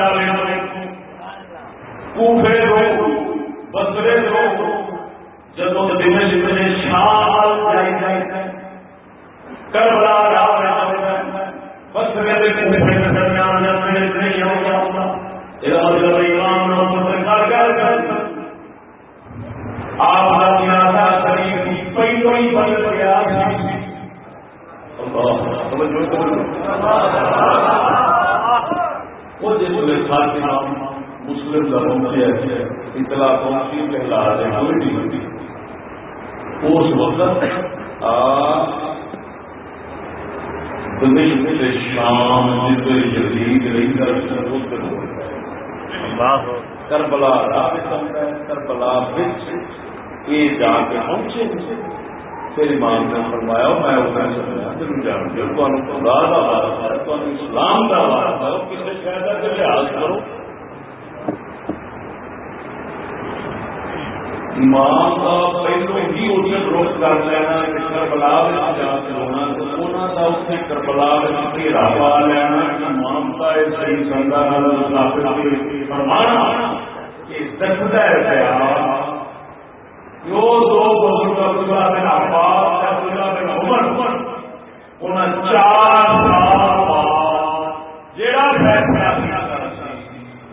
یا نگارے کوفے رو بسرے رو جب دن جتنے شام جائی جائے کربلا رہا بسرے کے کوفے کے درمیان جب نہیں ہو جاؤں گا امام نو کر کر آپ کا شریف پہلو ہی بدل گیا وہ مسلم لوگوں اطلاع پہنچی پہلا ہے کوئی نہیں ہوتی۔ اس وقت شام جس جدید رہی کربلا راہ کربلا بچ یہ جا کے پہنچے۔ پھر امام نے فرمایا میں اتنا سمجھا تین جان کے خدا کا بات ہے تو اسلام کا بات ہے کسی فائدہ کے لحاظ کرو امام کا پہلو ہی ادھر روک کر لینا کہ کربلا جا کے ہونا تو انہوں کا اتنے کربلا گھیرا پا لینا امام کا صحیح سنگا فرمانا کہ دستا ہے جو دو بزرگ عبداللہ بن عباس عبداللہ بن عمر۔ انہیں چار سال بعد جڑا فیصلہ کیا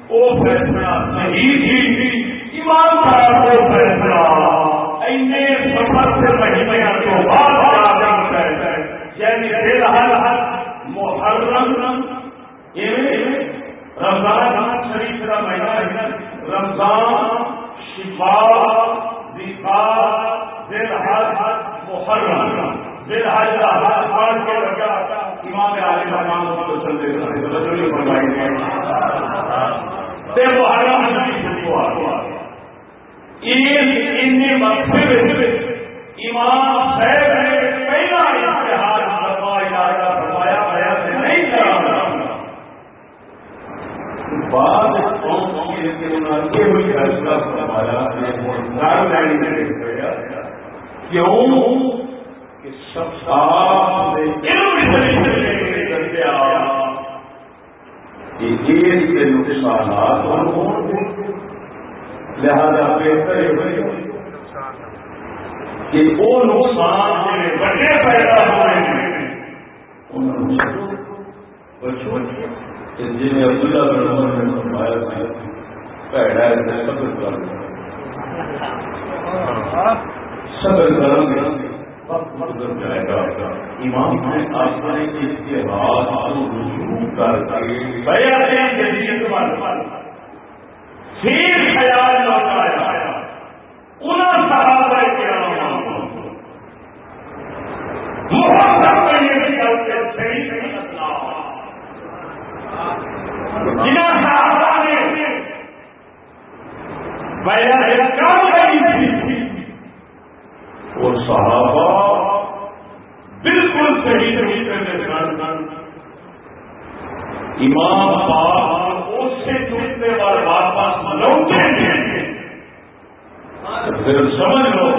وہ فیصلہ صحیح تھی۔ ایمان صاحب وہ فیصلہ شفا دفاع دل حج محرم دل حج کا حج پڑھ کے لگا امام عالم امام کو چلتے رہے فرمائی تے محرم کی شروع عید ان مقصد امام صاحب نے پہلا اشتہار فرمایا فرمایا گیا سے نہیں کرا بعد فیصلہ فرمایا کیوں کہ سب کے نقصانات لہذا بہتر کہ وہ نقصان بڑے پیدا ہوئے ہیں بچوں جی عبداللہ بن عمر نے فرمایا تھا پیڑا ہے صبر کر صبر کریں وقت جائے گا۔ امام نے اپنے اتحاد کو رجوع کر کے بیان جدید پھر خیال لوٹایا انہیں صحابہ کرام محبت میں یہ بھی صحیح صحابہ نے بیان کام کری تھی اور صحابہ صحیح طریقے سے سن۔ امام پاک اس سے ٹوٹنے والے واپس لوٹے گے۔ پھر سمجھ لو،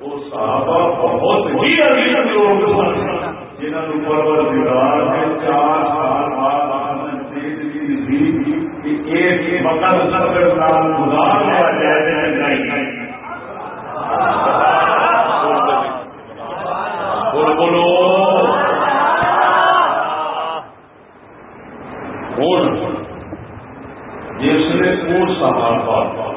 وہ صحابہ بہت ہی عظیم لوگ سن۔ جنہوں نے پرور دیوار میں چار سال بعد ایک مقصد گزارنے والے نہیں بولو ہوں جس نے وہ صحابہ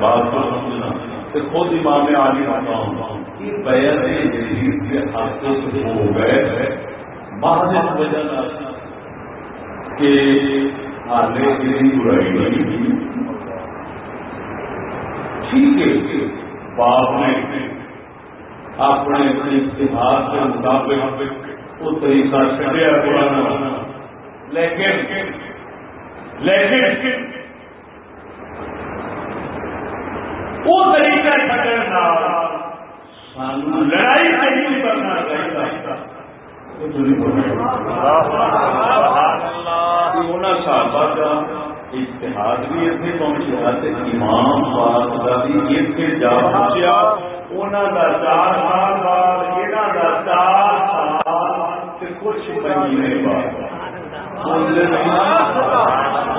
بات کو سمجھنا۔ کہ خود امام علی رہتا ہوں کہ بیعت جدید کے ہاتھوں سے ہو گئے محض اس وجہ کہ حالے کی برائی نہیں ٹھیک ہے باپ نے اپنے اتحاد کے مطابق وہ طریقہ چڑیا پرانا لیکن لیکن وہ طریقہ سانو لڑائی نہیں کرنا چاہیے۔ صحابہ کا اتحاد بھی اتنے پہنچا امام پاک کا بھی اتنے جا پہنچیا انہوں کا چار سال بعد یہاں کا چار سال کچھ مہینے بعد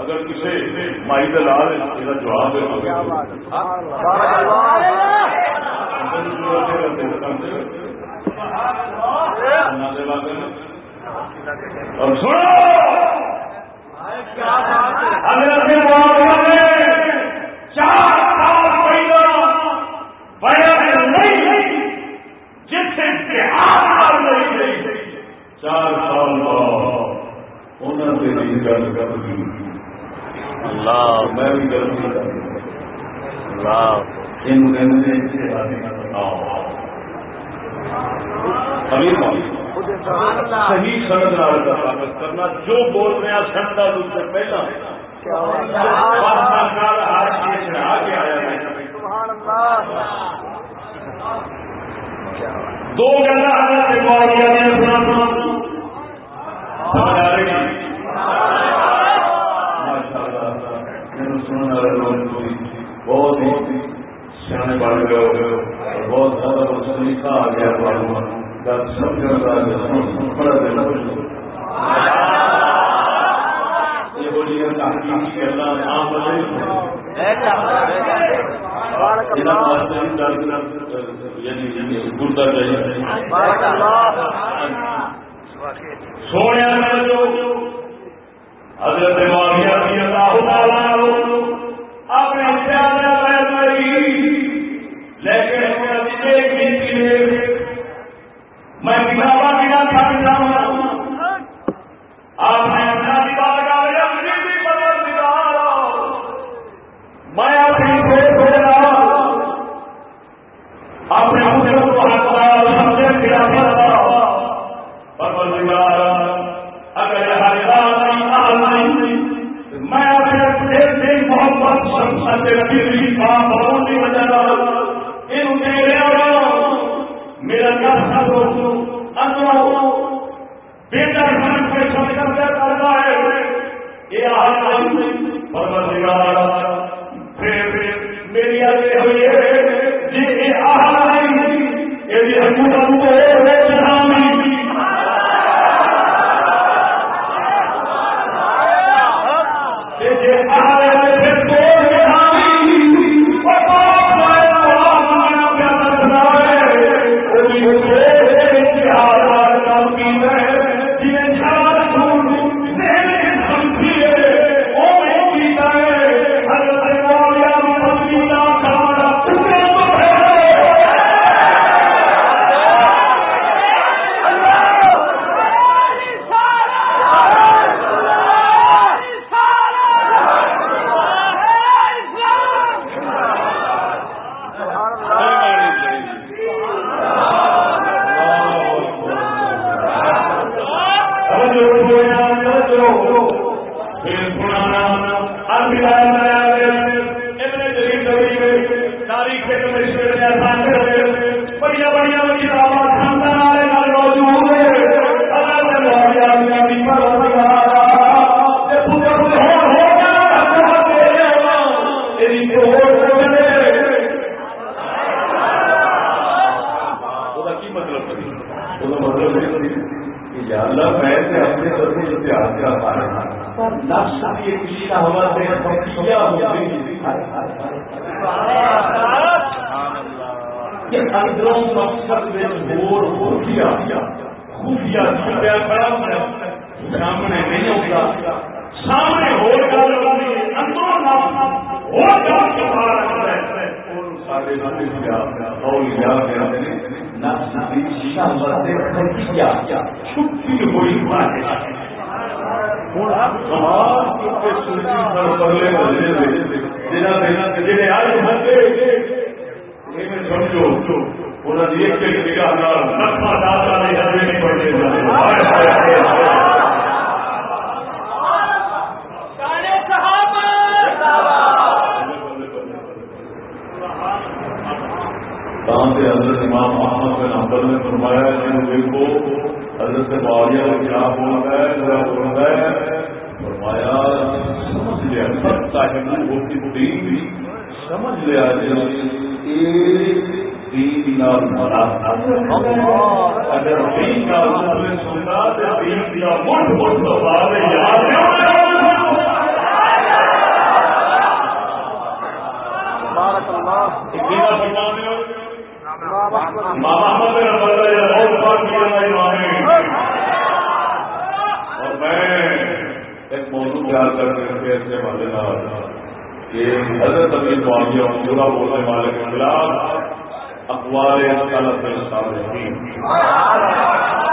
اگر کسی مائی دلال یہ جواب اور سنو چار سال پہلا نہیں جس سے چار سال بعد انہوں نے بھی گل کر لی اللہ میں بھی گل نہیں کر اللہ ان کہنے بتاؤ صحیح سند نال کا واپس کرنا جو بول رہے ہیں سندا اس سے پہلا چڑھا کے آیا ہے دو گلا حضرت معاویہ نے سنا سمجھ آ رہی سننے والے لوگ بہت ہی سیانے بڑھ گئے ہو گئے بہت زیادہ سلیقہ آ گیا معلوم گل سمجھنے کا بڑا دینا یہ بولیے تحقیق کرنا عام سونے حضرت چھٹی ہوئی سمجھو انہوں نے ایک نگاہ نفا دادا نہیں ہمیں پڑھنے حضرت امام محمد بن حمبل نے فرمایا کہ دیکھو حضرت معاویہ کا کیا بولتا ہے کیا بولتا ہے؟ فرمایا سمجھ لیا سب تاکہ ہوتی تھی۔ سمجھ لیا اگر دین کا تو دین تو بعد یاد اور میں ایک موضوع تیار کرنے کے ایسے والے کہ حضرت ابھی معاویہ پورا بولنے والے کے خلاف اخبار عدالت میں صالحین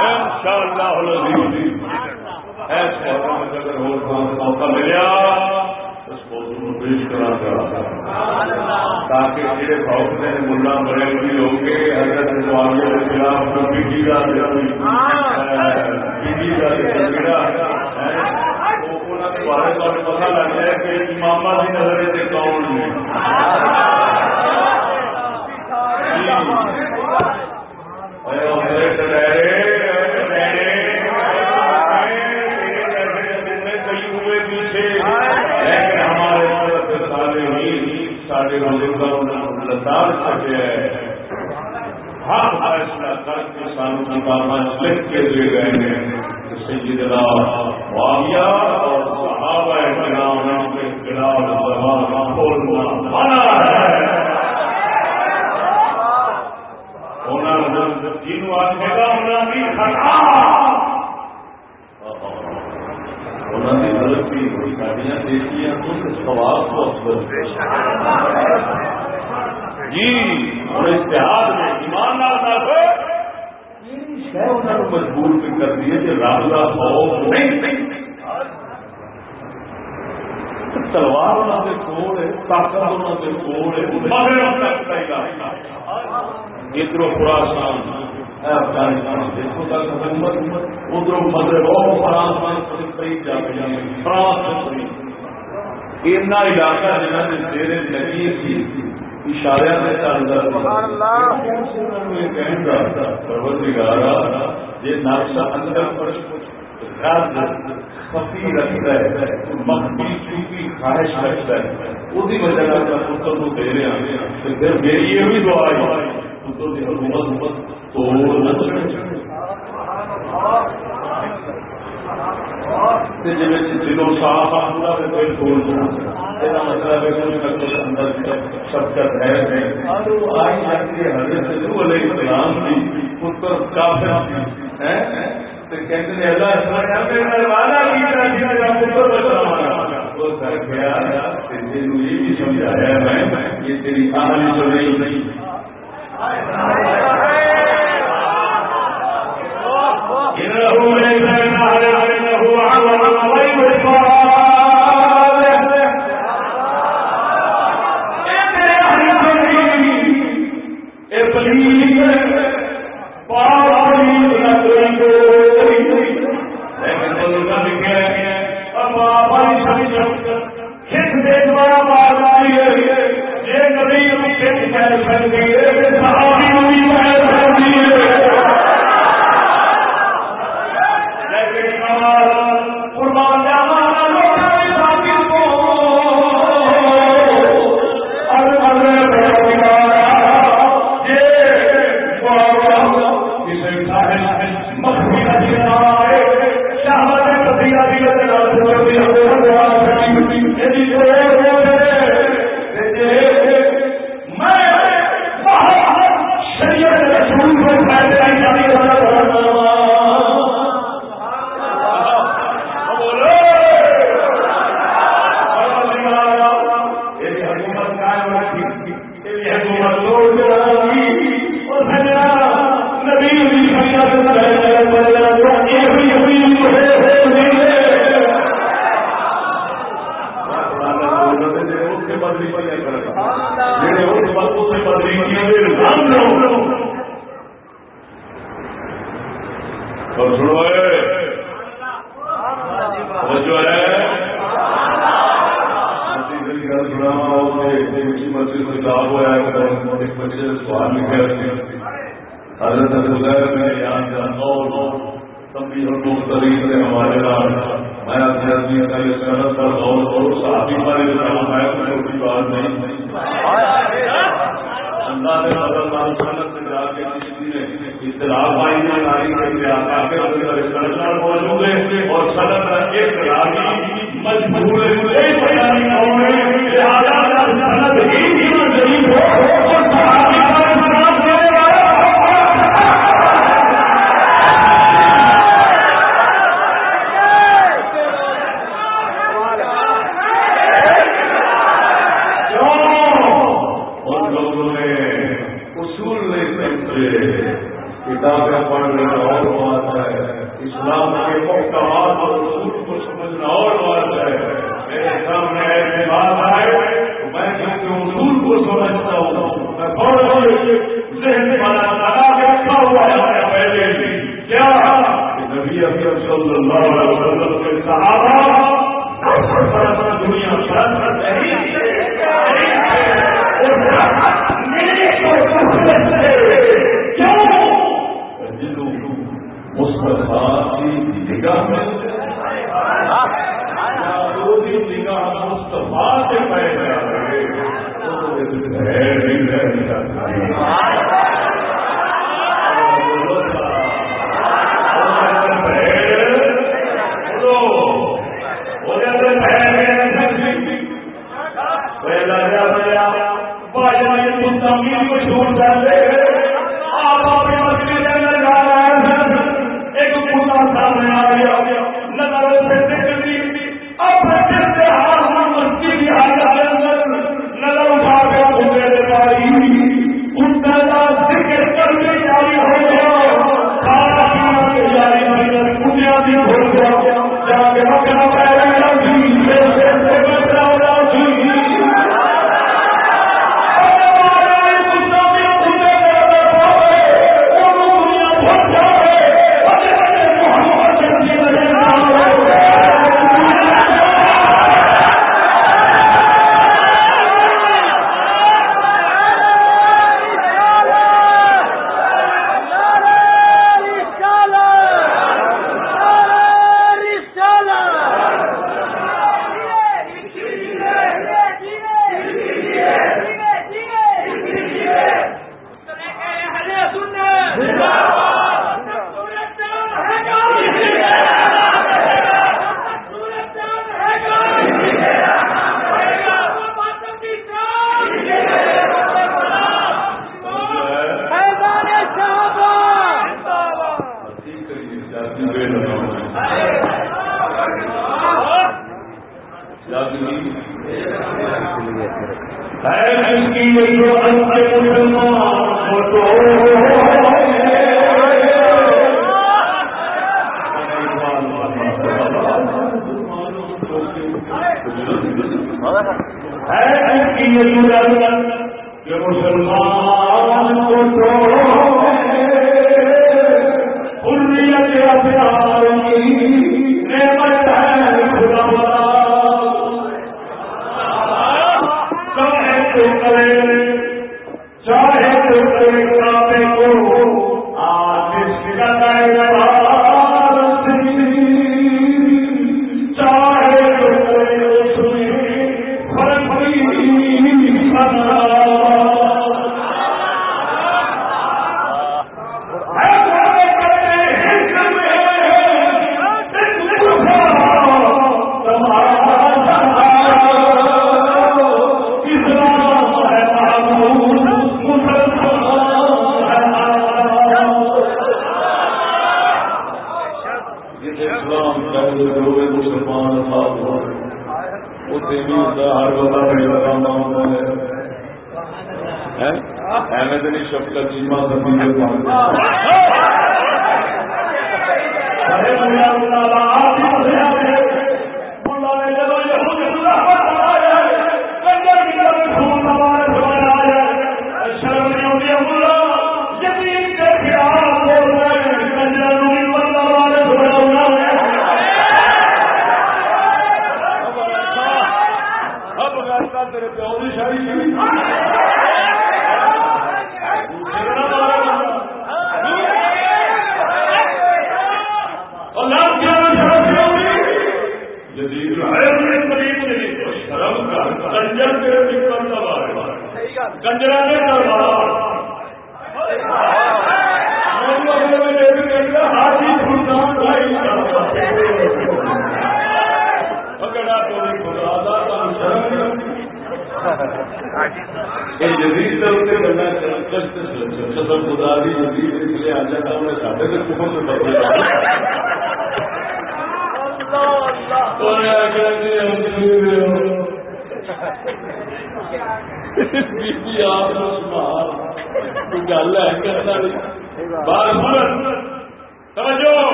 ان شاء اللہ ایسے اگر موقع ملیا، اس موضوع کو پیش کرنا چاہتا تاکہ میرے بہت سے ملا بڑے بھی ہوں گے حضرت معاویہ کے خلاف بی جی کا بی جی کا بارے پر پتا لگ جائے کہ ماما کی نظر سے کون نے کے لگا لتاڑ چکے ہر فیصلہ کر کے گئے ہیں۔ اور صحابہ کرام کے خلاف خطا انہوں نے غلطی ہوئی ساڑیاں دیکھیاں تو سوال کو افضل جی اور اتحاد میں ایمان نال دس انہوں نے مجبور بھی کر دیے کہ رب کا خوف نہیں تلوار انہوں کے کول ہے، طاقت انہوں کے کول ہے مغرب ادھر خراسان۔ افغانستان دیکھو تک حکومت علاقہ نے زیر اشارے یہ نقشہ اندر پر خفی رکھتا ہے مخفی چوکی خواہش رکھتا ہے وجہ سے پتر کو دے رہے ہیں پھر میری یہ بھی دعا ہے۔ پتر کی حکومت حکومت تو دلوں صاف پورا دل مطلب ہے اندر شبکت ہے آئی جاتی ہے حضرت علیہ السلام کی پتر کافر کہتے ہیں، اللہ میرا پتر بچا وہ کر گیا یہ بھی سمجھایا میں یہ تیری کہانی تو نہیں کو چھوڑ جاتے آپ اپنے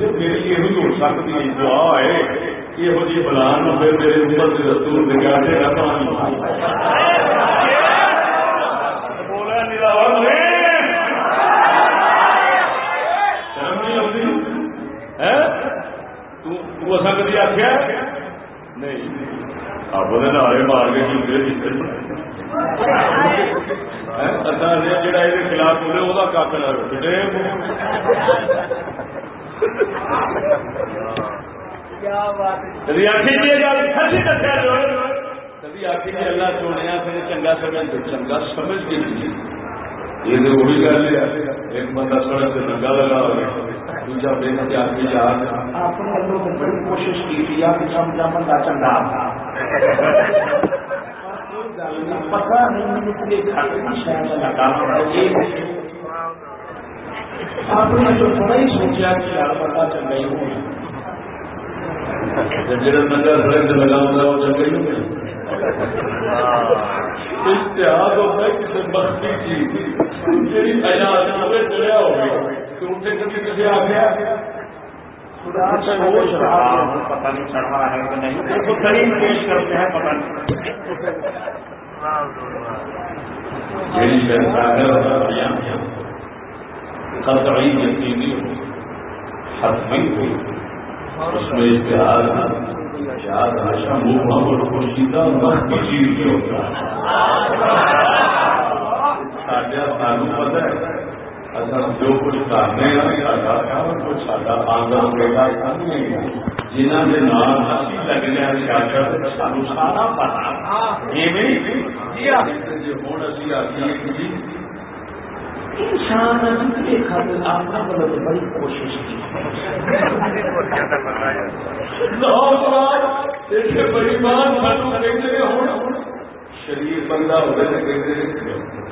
میری یہ ہو سکتی دعا ہے یہو جی میرے عمر رسول نگاہے کا پانی مار کے خلاف بولے، وہ کھ کبھی آخی جی اللہ سونے چنگا سمجھ کے ایک بندہ سڑک سے ننگا لگا ہوا دوجا بے اختیار کی آپ نے لوگ بڑی کوشش کی تھی آپ سمجھا بندہ چنگا تھا۔ پتا نہیں مجھے لگا یہ آپ نے تو تھوڑا ہی سوچا کہ یار پتا چل رہی ہوں جب لگا ہوتا ہے وہ چل گئی ہوں اشتہار ہوتا ہے ہاں۔ کہ بختی کی۔ میری حیات پورے ہو گئی۔ تو ان سے کبھی کبھی آ گیا۔ سوچ رہا پتا نہیں چڑھا ہے کہ نہیں۔ تو قریب پیش کرتے ہیں پتا نہیں۔ ہاں، قطعی یقینی ہو حتمی ہو اس میں اشتہار نہ یاد ہاشا مبہم اور خوشیدہ، مخ کی چیز بھی ہوتا ہے۔ ساڈیا پتا ہے۔ اچھا، جو کچھ کرنے ہیں کام کچھ آگاہ پیدا کرنے جنہوں کے نام لگنے سانو سارا پتا جی ہوں اچھی جی انسان اپنا مطلب بڑی کوشش کی بڑی بات شریر بندہ ہوئے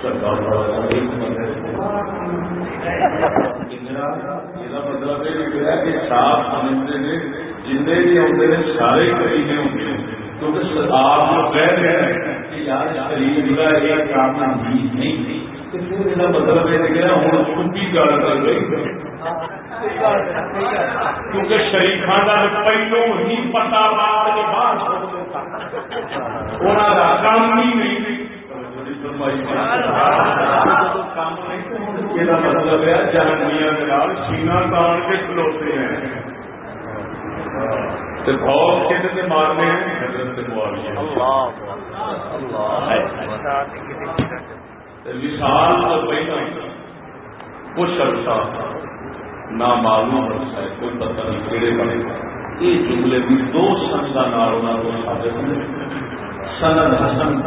چنگا مطلب یہ کہ صاف سمجھتے ہیں جن بھی آتے ہیں سارے کرینے ہوتے ہیں کیونکہ آپ کہہ رہے ہیں کہ یار شریر کا یہ کام نہیں مطلب یہ نکلا ہوں چھپی گل کر گئی کیونکہ شریفا کا پہلو ہی پتا مار کے بعد کام ہی نہیں مطلب ہے جہانیا سینا تان کے کھلوتے ہیں مارنے ہیں حضرت مثال تو پہلے کچھ عرصہ نہ معلوم عرصہ ہے کوئی پتہ نہیں کہڑے بنے یہ جملے بھی دو سنگا ناروں کو ثابت ہیں۔ سند حسن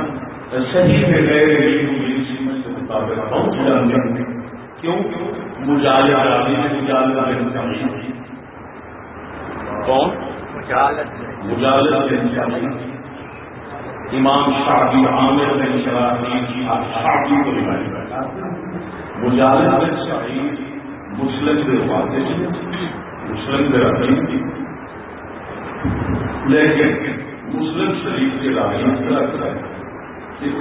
صحیح میں گئے کے مطابق پہنچ جاتے کیوں؟ مجالے مجالے کون؟ مجالت امام شادی عامر بن شرافی شادی کو مجالد بن شاہی مسلم کے واقع مسلم کے رکھیں لیکن مسلم شریف کے راجی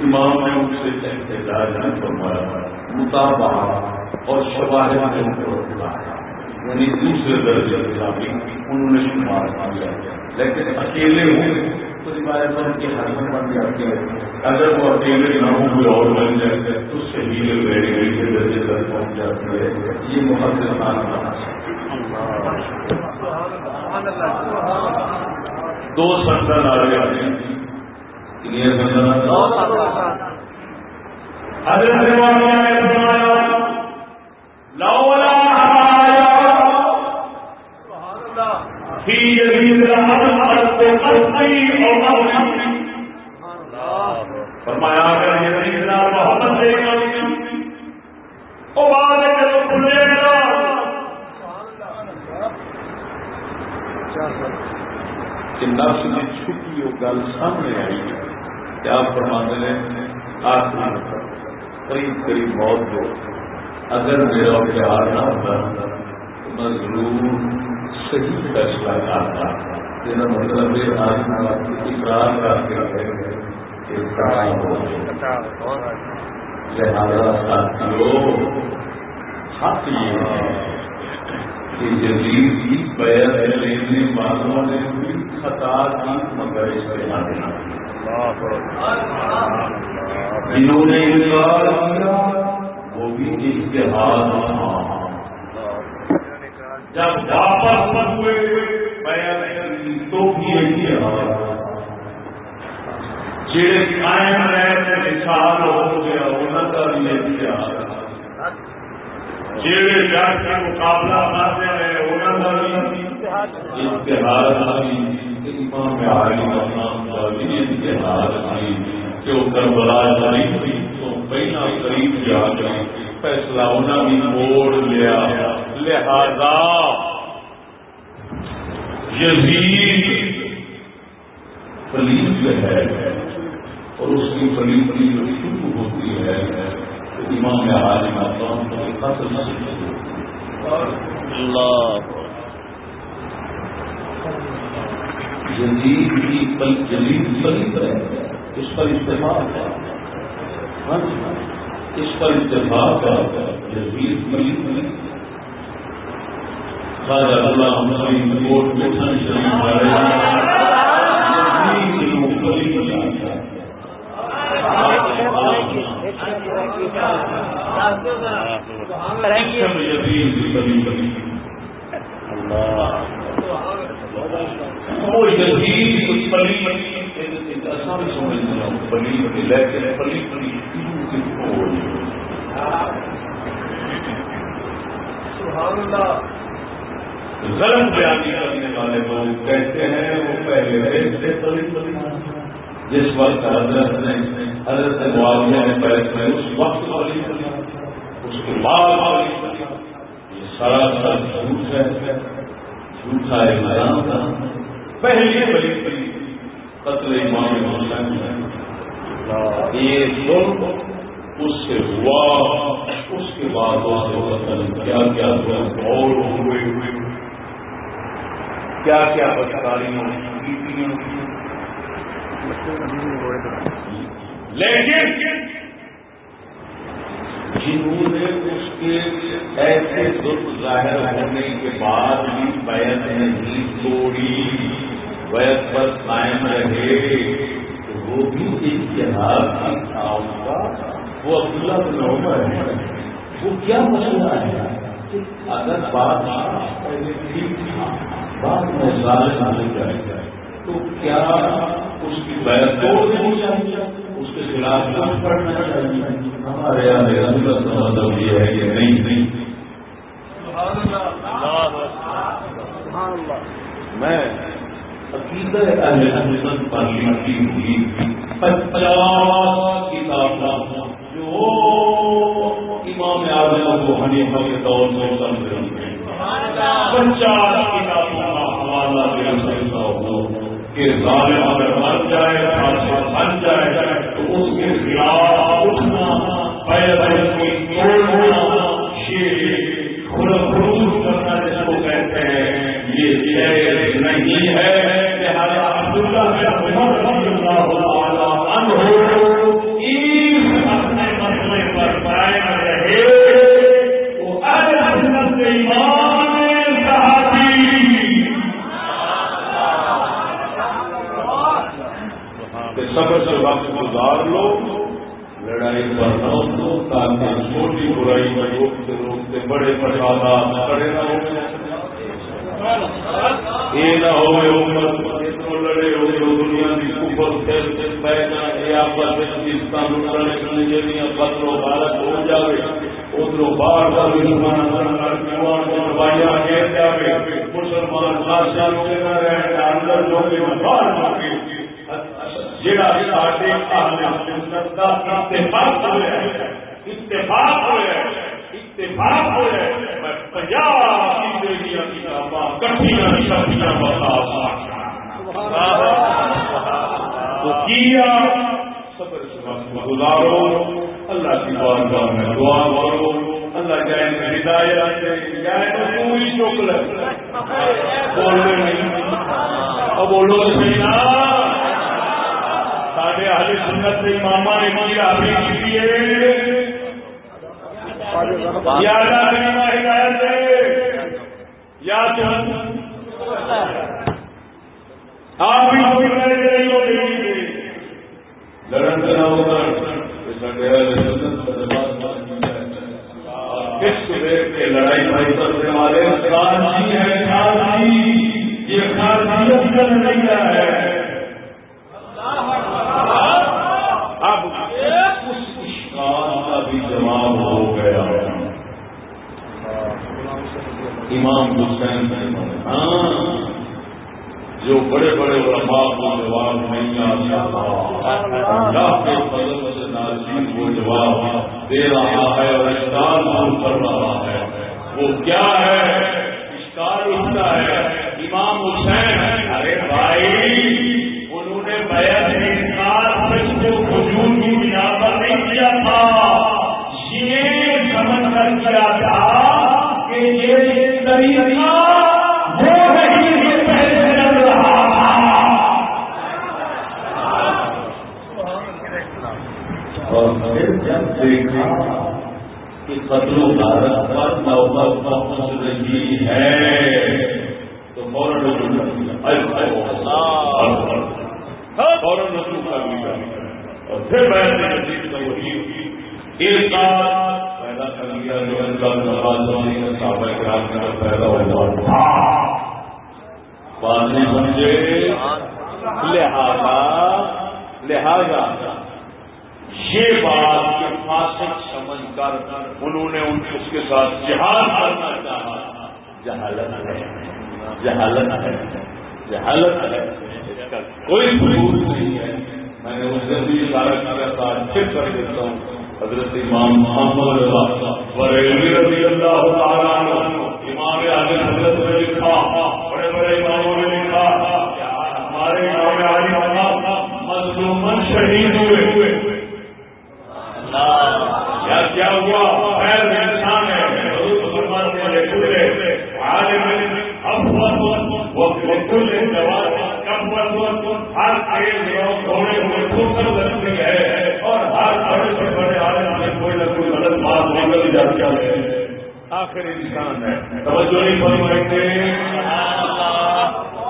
امام نے ان سے احتجاج نہیں فرمایا مطابع اور شواہد نے ان کو بلایا یعنی دوسرے درجے کے انہوں نے شمار کیا لیکن اکیلے ہوں تو روایت ان کی حرکت بن جاتی ہے اگر وہ اکیلے نہ ہوں کوئی اور بن جائے تو صحیح بیٹھ گئی کے درجے تک پہنچ جاتی ہے۔ یہ محدثان دو سنگن آ گیا فرمایا اگر یہ نہیں محبت دے گا۔ وہ بعد جب کھلے گا۔ کہ نفس کی چھپی وہ گل سامنے آئی ہے۔ کیا فرماتے ہیں؟ آخری قریب قریب موت جو اگر میرا پیار نہ ہوتا، تو میں ضرور صحیح فیصلہ کرتا میرا مطلب یہ آدمی اقرار کر کے رہے لہذا ساتھیوں حق یہ ہے کہ جدید کی بیعت لینے والوں نے بھی خطا کی مگر استعمال جنہوں نے انکار کیا وہ بھی اشتہار تھا جب واپس ہوئے بیعت تو بھی اشتہار جڑے قائم رہے مثال ہو گیا انہوں کا بھی اشتہار جڑے جگ کا مقابلہ کرتے رہے انہوں کا بھی اشتہار امام عالی امام والی اشتہار تھی کہ وہ کربلا شریف تھی، تو پہلا قریب جا کر فیصلہ انہوں نے موڑ لیا۔ لہذا یزید پلیس ہے اور اس کی پلی پلی جو شروع ہوتی ہے تو امام عالی مقام کو قتل اللہ۔ جدید کی پل جدید ہے اس پر اتفاق ہے۔ ہاں جی، اس پر اتفاق ہے جدید پلی پلی خواجہ اللہ مسلم کوٹ میں سن شریف والے وہ پلی بیانی کرنے والے لوگ کہتے ہیں وہ پہلے پلی پلی جس وقت حضرت نے حضرت معاویہ نے پہلے اس وقت والی اس کے بعد والی یہ سارا سر جھوٹ ہے۔ جھوٹا ہے پہلی بڑی قتل امام حسین یہ ظلم اس سے ہوا، اس کے بعد کیا کیا ہوا، اور ہوئے کیا کیا بدکاریاں کیتیاں لیکن جنہوں نے اس کے ایسے ظلم ظاہر ہونے کے بعد بھی بیت نہیں توڑی بیت پر قائم رہے، تو وہ بھی اتحاد کی تھا ان کا، وہ عبداللہ بن عمر ہے وہ کیا مسئلہ ہے؟ اگر بات پہلے ٹھیک تھا بعد میں ظالم ہو جائے۔ تو کیا اس کی بیعت توڑ دینی چاہیے اس کے خلاف کچھ پڑھنا چاہیے ہمارے یہاں میرا مطلب یہ ہے کہ نہیں نہیں۔ میں عقیدہ اہل سنت پر لکھی ہوئی پچاس کتابیں جو امام اعظم ابو حنیفہ کے دور میں سمجھ پچاس کتابوں کا حوالہ دے سکتا ہوں کہ ظالم اگر مر جائے، فاسق بن جائے، تو اس کے خلاف اٹھنا پیدا کی توڑنا یہ خلق خروج کرنا جس کو کہتے ہیں۔ یہ شے نہیں ہے لہذا عبداللہ بن عمر رضی اللہ لڑائی پر تاکہ چھوٹی برائی میں روکتے روکتے بڑے فسادات کھڑے نہ ہو یہ نہ ہو اتنا لڑے ہو دنیا کی اوپر سے پیدا یہ آپس پاکستان لڑے قتل و غارت ہو جائے ادھر باہر کا دشمن دوائیاں گر جائے مسلمان خاصیات سے نہ رہے اندر جو کہ باہر جو کہ جڑا سنت دا اتفاق ہویا ہے اتفاق ہویا ہے اتفاق ہویا ہے میں پنجاب عقیدے دی کتاباں کٹھیاں بتا کیا صبر سے گزارو۔ اللہ کی بارگاہ میں دعا کرو۔ اللہ جائے میں ہدایت جائے تو تو چوک لے بولو نہیں بولو صحیح سارے اہل سنت سے ماما نے حاضری کی یا اللہ کریمہ ہدایت دے۔ یا تم آپ ہی کوئی کرے نہیں ہو گئی لڑن کا نہ ہوگا کس کے لڑائی بھائی کرنے والے خارجی ہے خارجی یہ خارجیت کا نتیجہ ہے۔ اب اس اشکال کا بھی جواب ہو گیا۔ امام حسین ہاں جو بڑے بڑے علماء کو جواب نہیں آتا، اللہ کے فضل سے نازل وہ جواب دے رہا ہے اور اشکال دور کر رہا ہے۔ وہ کیا ہے؟ اشکال اٹھتا ہے۔ امام حسین، ارے بھائی، انہوں نے بیان انکار کیا تھا کہ یہ طریقہ وہ نہیں پہلے چل رہا اور پھر جب دیکھا کہ قتل و پر نوبت پہنچ رہی ہے، تو فوراً فوراً اور پھر میں نے وہی ایک ساتھ پیدا کر لیا جو ان کا نماز ہونے کا صحابہ کرام کا پیدا ہوا بات نہیں سمجھے؟ لہذا لہذا یہ بات فاسق سمجھ کر انہوں نے ان اس کے ساتھ جہاد کرنا چاہا۔ جہالت ہے۔ جہالت ہے۔ جہالت ہے۔ اس کا کوئی ثبوت نہیں ہے۔ میں نے اس دن بھی اشارہ کیا تھا پھر کر دیتا ہوں۔ حضرت امام محمد بریلوی رضی اللہ تعالیٰ امام علی حضرت نے لکھا بڑے بڑے اماموں نے لکھا ہمارے امام علی صاحب مظلومن شہید ہوئے۔ یا کیا ہوا؟ خیر انسان ہے۔ حضور مسلمان سے لکھے عالم افضل وکل جواب کم ہر تیز نکل جاتی ہے آخر انسان ہے۔ توجہ نہیں فرمائیں گے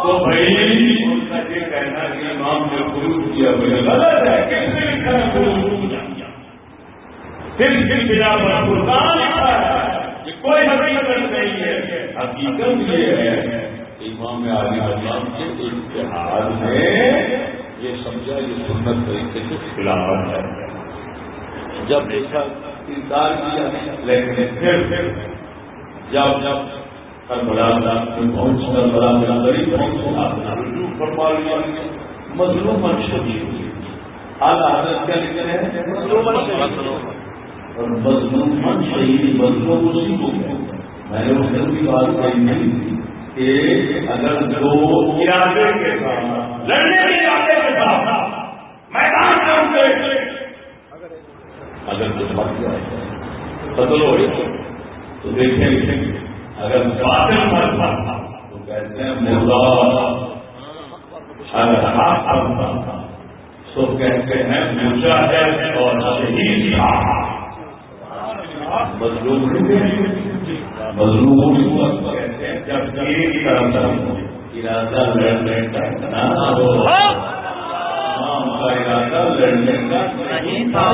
تو بھائی ان کا یہ کہنا کہ امام نے خروج کیا غلط ہے۔ کس نے لکھا ہے خروج پھر کس بنا پر قرآن لکھا ہے یہ کوئی حقیقت نہیں ہے۔ حقیقت یہ ہے امام اسلام کے اتحاد میں یہ سمجھا یہ سنت طریقے کے خلاف ہے۔ جب دیکھا انکار کیا، لیکن پھر جب جب کربلا پہنچ کر بڑا قریب پہنچا اپنا رجوع فرما لیا، مظلوم شدید جی۔ اعلیٰ حضرت کیا لکھ رہے ہیں؟ مظلوم جی۔ اور مظلوم شہید جی، مظلوم اسی کو میں نے اس دن کی بات کہی تھی کہ اگر دو ارادے کے ساتھ، لڑنے کے ارادے کے ساتھ، میدان میں اترے اگر کچھ مر جائے قتل ہو تو دیکھیں لکھیں اگر باطل مر تھا تو کہتے ہیں مردا اگر ہاتھ کرتا تو کہتے ہیں مجاہد اور شہید تھا مظلوم مظلوم کہتے ہیں جب ایک طرف ارادہ لڑنے کا نہ ہو۔ کا ارادہ لڑنے کا نہیں تھا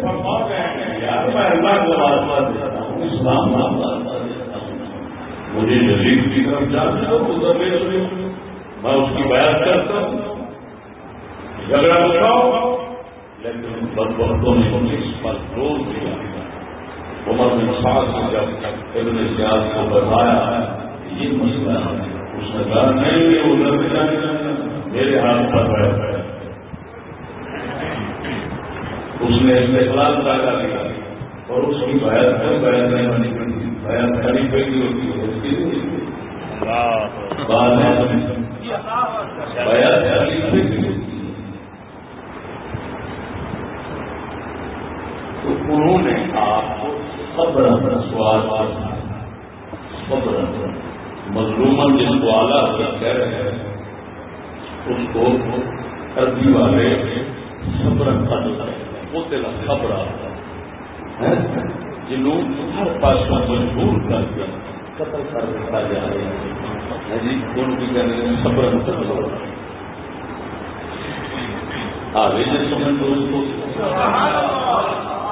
فرما رہے ہیں یار میں اللہ واسطہ دیتا ہوں اسلام کا واسطہ دیتا ہوں مجھے جلیل کی طرف جاتے ہو، ادھر میں اس کی بیعت کرتا ہوں۔ جھگڑا اٹھاؤ لیکن بد نے اس پر زور دیا۔ عمر بن سعد نے جب ابن سیاض کو بتایا یہ مسئلہ ہے، اس نے کہا، نہیں، یہ ادھر میرے ہاتھ پر بیٹھ۔ ہے اس نے استقلال پیدا کیا اور اس کی بیعت کر بیعت نہیں بنی پڑی بیعت کھڑی پڑی ہوتی ہے اس کی بعد میں بیعت کھڑی پڑی ہوتی۔ ہے تو انہوں نے آپ کو صبر سوال صبر مظلومن جس کو آلہ کہہ رہے ہیں اس کو عربی والے صبر وہ تیرا خبر جنہوں ہر پاس مجبور کر کے قتل کر دیتا جا رہا ہے۔ جی ان کی کہنے ہیں صبر آگے جس جی سمجھ دوست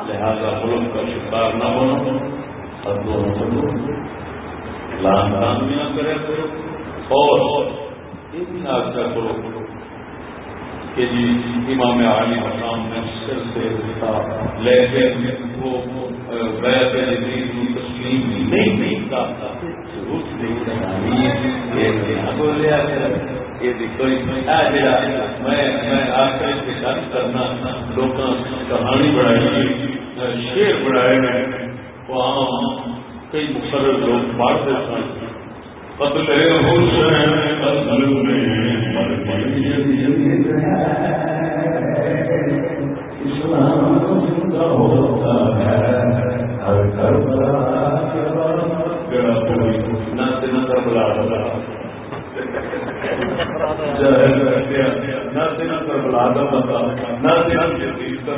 لہذا ملک کا شکار نہ بنو اور دونوں بنو لان دان بھی نہ کرے۔ کرو اور یہ بھی نہ کرو۔ کہ جی امام عالی مقام نے سر سے لے کے وہ بیت جدید کی تسلیم نہیں نہیں یہ میں میں آ کر انتظار کرنا لوگ کہانی بڑھائی شیر بڑھائے وہاں کئی مقرر لوگ پڑھتے سن قتل حسین قتل اسلام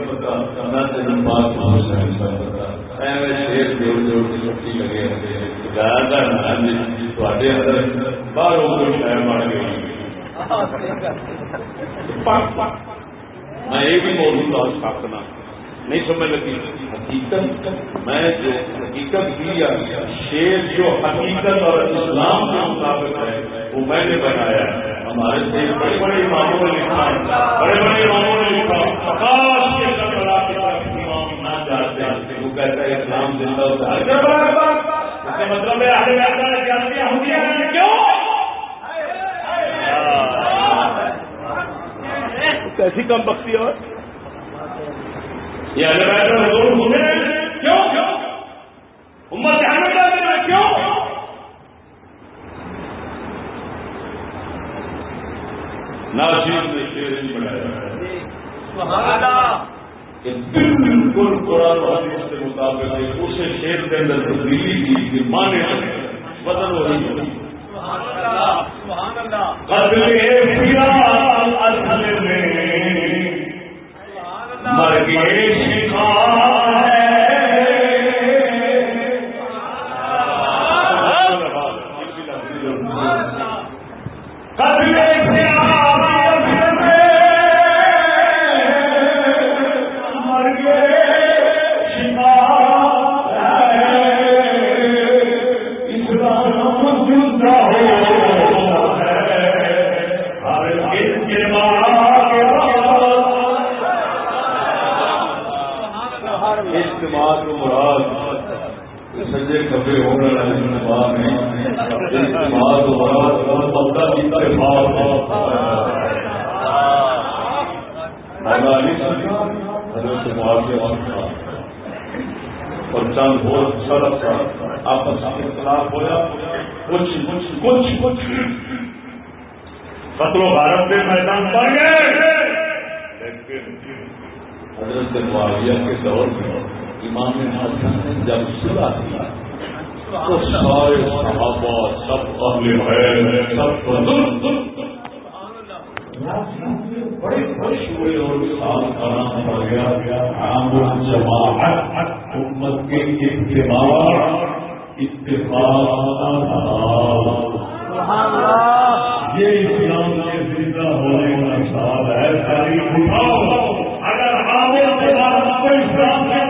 پتا تین بات لگے باہر شہر بن گئی میں یہ بھی موضوع آج سکنا نہیں سمجھ لگی۔ حقیقت، میں جو حقیقت کی شیر جو حقیقت اور اسلام کے مطابق ہے، وہ میں نے بنایا۔ ہمارے سے بڑے بڑے اماموں نے لکھا بڑے بڑے اماموں نے لکھا امام نہ جاتے وہ کہتا ہے اسلام زندہ ہوتا ہے مطلب ہے کیسی کم بختی اور؟ یہ اگر ایسا ضرور ہونے کیوں کیوں؟ امت جانے جاتے ہیں کیوں؟ ناصیر نے شیر نہیں بنایا کہ بالکل قرآن حدیث کے مطابق اسے شیر کے اندر تبدیلی کی کہ مانے بدل ہو رہی ہے۔ قتل اصل مر گئے شکار حضرت معاذ اور چند بہت اچھا لگتا۔ آپس میں اختلاف ہوا کچھ کچھ کچھ کچھ۔ قتل و غارت کے میدان پڑ گئے۔ لیکن حضرت معاویہ کے دور میں امام حسن نے جب صلح کیا، تو سارے صحابہ سب اہل ہے سب بڑے خوش ہوئے اور سال کرنا پڑ گیا۔ عام جماعت امت کے اتباع اتفاق۔ یہ اسلام کے زندہ ہونے کا سوال ہے۔ ساری اٹھاؤ۔ اگر عام جماعت کو اسلام کے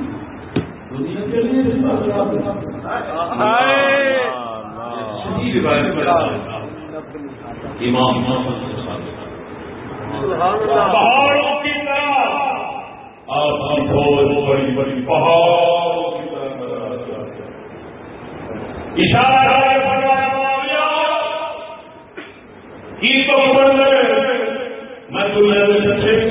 امام پہاڑوں کی طرح۔ آپ کی فوج بڑی بڑی پہاڑوں کی طرح۔ اشارہ کی تو میں تمہیں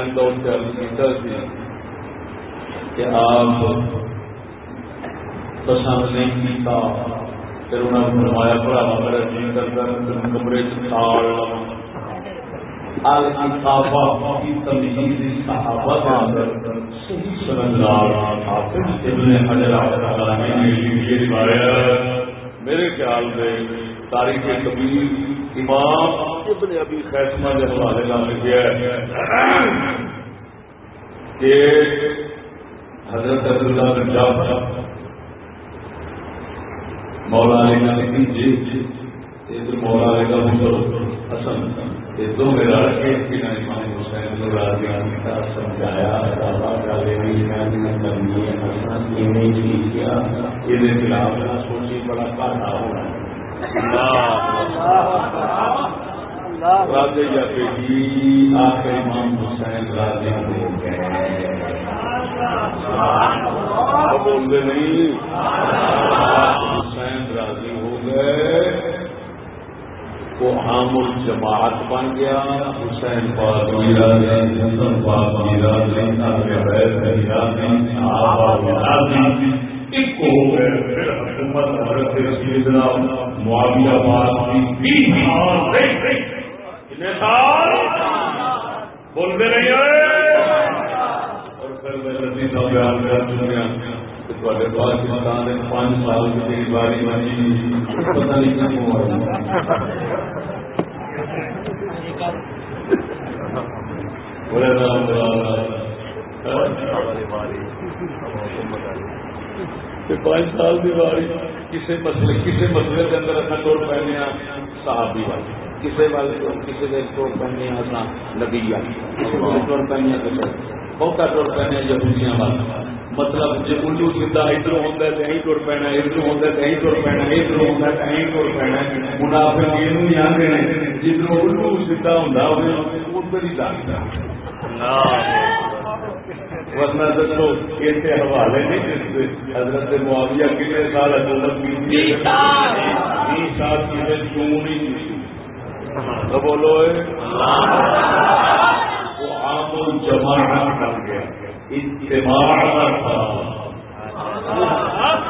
امام حسین کا ان کا عقیدہ تھی کہ آپ پسند نہیں کیتا پھر انہوں نے فرمایا بڑا میرا جی کرتا ہے کمرے چال الکتابہ کی تمہید صحابہ کے اندر صحیح حافظ ابن حجر نے یہ روایت میرے خیال میں تاریخ کبیر امام ابن ابی خیسمہ کے حوالے کا لکھا ہے۔ کہ حضرت عبداللہ بن جعفر مولا علی کا لیکن جی ادھر مولا علی کا مصر حسن، یہ دو میرا کے بنا امام حسین کو راضی کا سمجھایا دعا کا لینے میں کرنی ہے حسن یہ نہیں چیز کیا۔ یہ خلاف نہ سوچی بڑا کاٹا ہونا راجے یا بیٹی کے امام حسین ہو گئے۔ بولتے نہیں۔ حسین راضی ہو گئے۔ وہ عام الجماعت بن گیا۔ حسین پاک میرا دین حسن پاک اپنے بیت میرا دین صحابہ ایک ہو گئے۔ پھر حکومت حضرت سیدنا معاویہ پاک کی سال بولتے نہیں اور پھر میں رسی کا بیان کر چکے تھوڑے پانچ سال کی میری باری بنی۔ پتہ نہیں کیا ہوا۔ بڑے رام پانچ سال کی باری کسی مسئلے کسی مسئلے کے اندر اپنا ٹور پہنے صحابی والی۔ کسی والے کسی کے ٹور پہنے اصا نبی ٹور پہنے کسی بہت ٹور پہنے یہودیاں والا مطلب جی الٹو سیدھا ادھر ہوتا ہے کہیں ٹر پینا ادھر ہوتا ہے کہیں ٹر پینا ادھر ہوتا ہے کہیں ٹر پینا منافع یہ نہیں آتے ہیں جدھر الٹو سیدھا ہوں ادھر ہی جانتا ورنہ دسو اس حوالے نہیں دستے۔ حضرت معاویہ کتنے سال حکومت کی سال کسی کیوں نہیں۔ تو بولو وہ عام الجماعت بن گیا۔ اجتماع تھا۔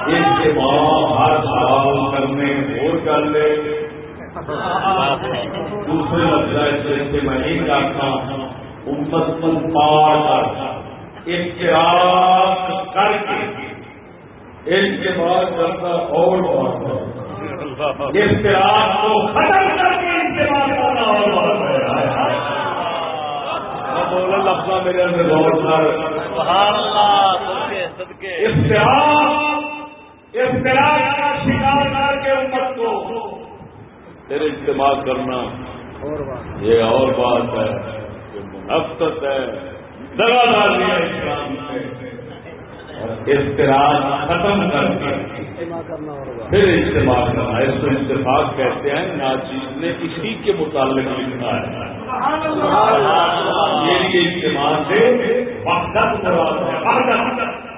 اجتماع ہر سال کرنے اور کر لے۔ دوسرے لفظ سے میں نہیں کرتا امت من پار کر۔ اختیار کر کے۔ اجتماع کرنا اور بات ہے اختیار کو ختم کر کے اجتماع کرنا اور بات ہے۔ بولا لفظ میرے اندر بہت سارے اختیار اختیار کا شکار کر کے امت کو۔ پھر اجتماع کرنا یہ اور بات ہے منفت ہے۔ دگاداری ہے اسلام سے اختراج ختم کر کے پھر اجتماع کرنا۔ اس کو اتفاق کہتے ہیں ناچیز نے اسی کے متعلق لکھا ہے۔ یہ اجتماع سے وحدت مراد ہے۔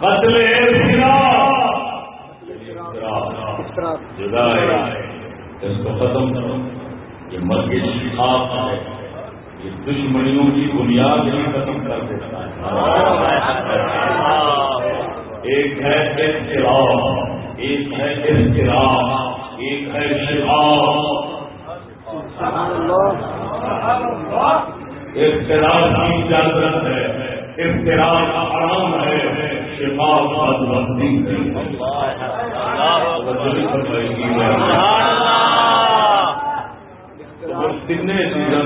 بدلے۔ جدا ہے اس کو ختم کرو۔ یہ مرکز خاص ہے۔ یہ دشمنیوں کی بنیاد ہی ختم کر دیتا ہے۔ ایک ہے اختراع ایک ہے اختراع ایک ہے شفا اختراع کی اجازت ہے اختراع کا آرام ہے شفاف شفا بندی تین چیزوں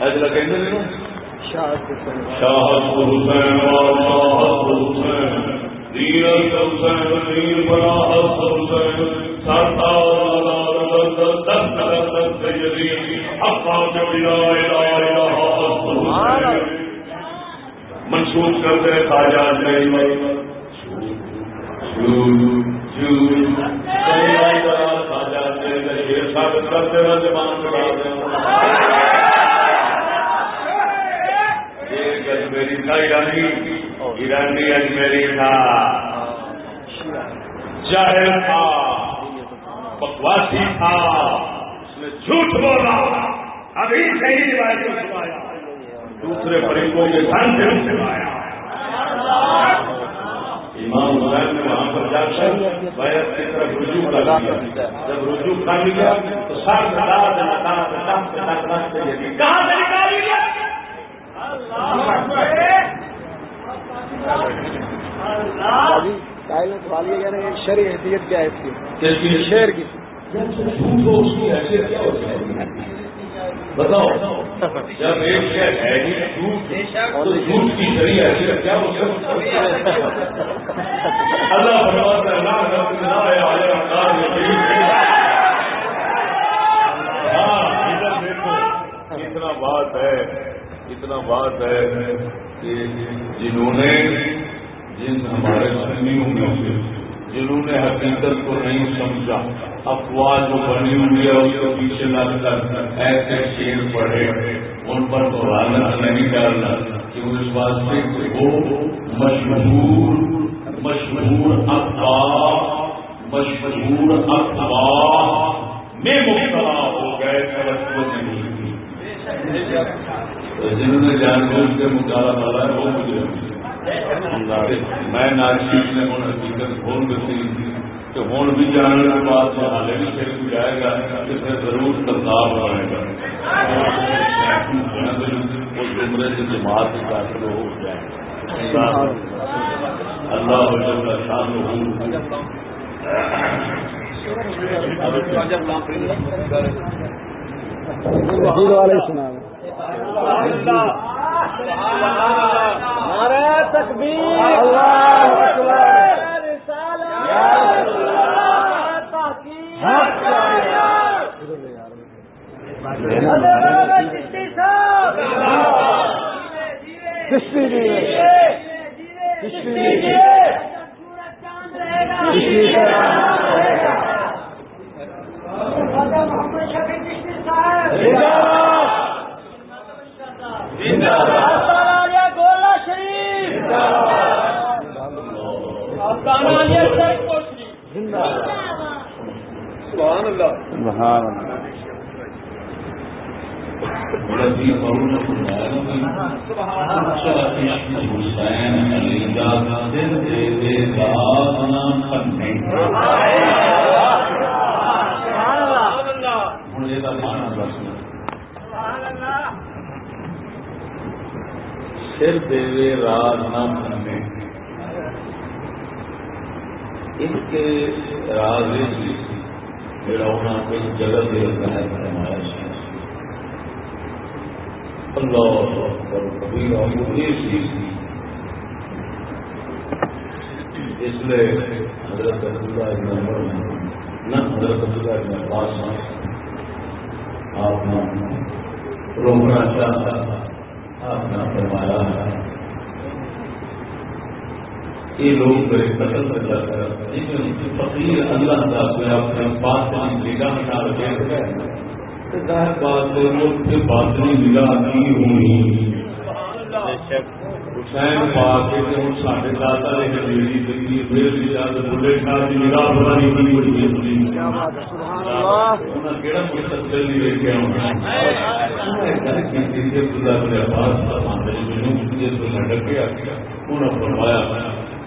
اجلا شاہد حسین شاہد حسین۔ حسین دیر حسین۔ حسین منسوخ کرتے خواجہ نہیں ثابت کرتے ہوئے زبان چڑھا دیں اجمیری تھا ایرانی ایرانی اجمیری تھا جاہل تھا بکواسی تھا اس نے جھوٹ بولا ابھی صحیح روایت کو سنایا دوسرے فریقوں کے دھن سے سنایا امام حسین نے وہاں پر جا کر بیعت کی طرف رجوع کر دیا۔ جب رجوع کر لیا تو سر داد نکال کہاں سے نکال لیا؟ سائل نے سوال یہ کہہ رہے ہیں شرع حیثیت کیا ہے اس کی شعر کی اس کی حیثیت کیا ہوتی ہے؟ بتاؤ جب ایک شہر ہے ہی جھوٹ کی حیثیت کیا اللہ ہاں ادھر دیکھو اتنا بات ہے اتنا بات ہے کہ جنہوں نے جن ہمارے سنیوں میں جنہوں نے حقیقت کو نہیں سمجھا افواہ جو بنی ہوئی ہے، اس کے پیچھے لگ کر ایسے شیر پڑے ان پر تو لالچ نہیں ڈالنا، کہ اس واسطے کہ وہ مشہور مشہور اخبار مشہور اخبار میں مبتلا ہو گئے توجہ نہیں کی جنہوں نے جان بوجھ کے مطالعہ ڈالا ہے، وہ مجھے۔ میں ناچیز نے ہوں حقیقت کھول دیتی کہ ہوں بھی جانے کے بعد جو حالے بھی پھر بھی جائے گا کہ پھر ضرور ترداب بنے گا۔ وہ زمرے کی جماعت سے داخل ہو جائے اللہ وجہ کا شان ہو نعرہ تکبیر۔ اللہ اکبر۔ کشتی گولا شریف سبحان اللہ. سبحان اللہ سر دے راج نہ بنے ان کے راز جڑا انہوں نے جگہ دے رکھا ہے فرمایا اللہ اکبر کبیرہ یہ سی اس لیے حضرت عبداللہ ابن عمر نہ حضرت عبداللہ ابن عباس آپ نے روکنا چاہتا تھا، آپ نے فرمایا۔ ہے یہ لوگ میرے قتل میں جا کر فقیر اللہ کا کوئی اپنے بات نگاہ نہ رکھے ظاہر بات ہے وہ پھر باطنی نگاہ نہیں ہونی حسین پاک کے نے زندگی پھر بھی جاتے بلے شاہ کی نگاہ نہیں کی ہوئی انہیں کہڑا نہیں لے کے آنا۔ فرمایا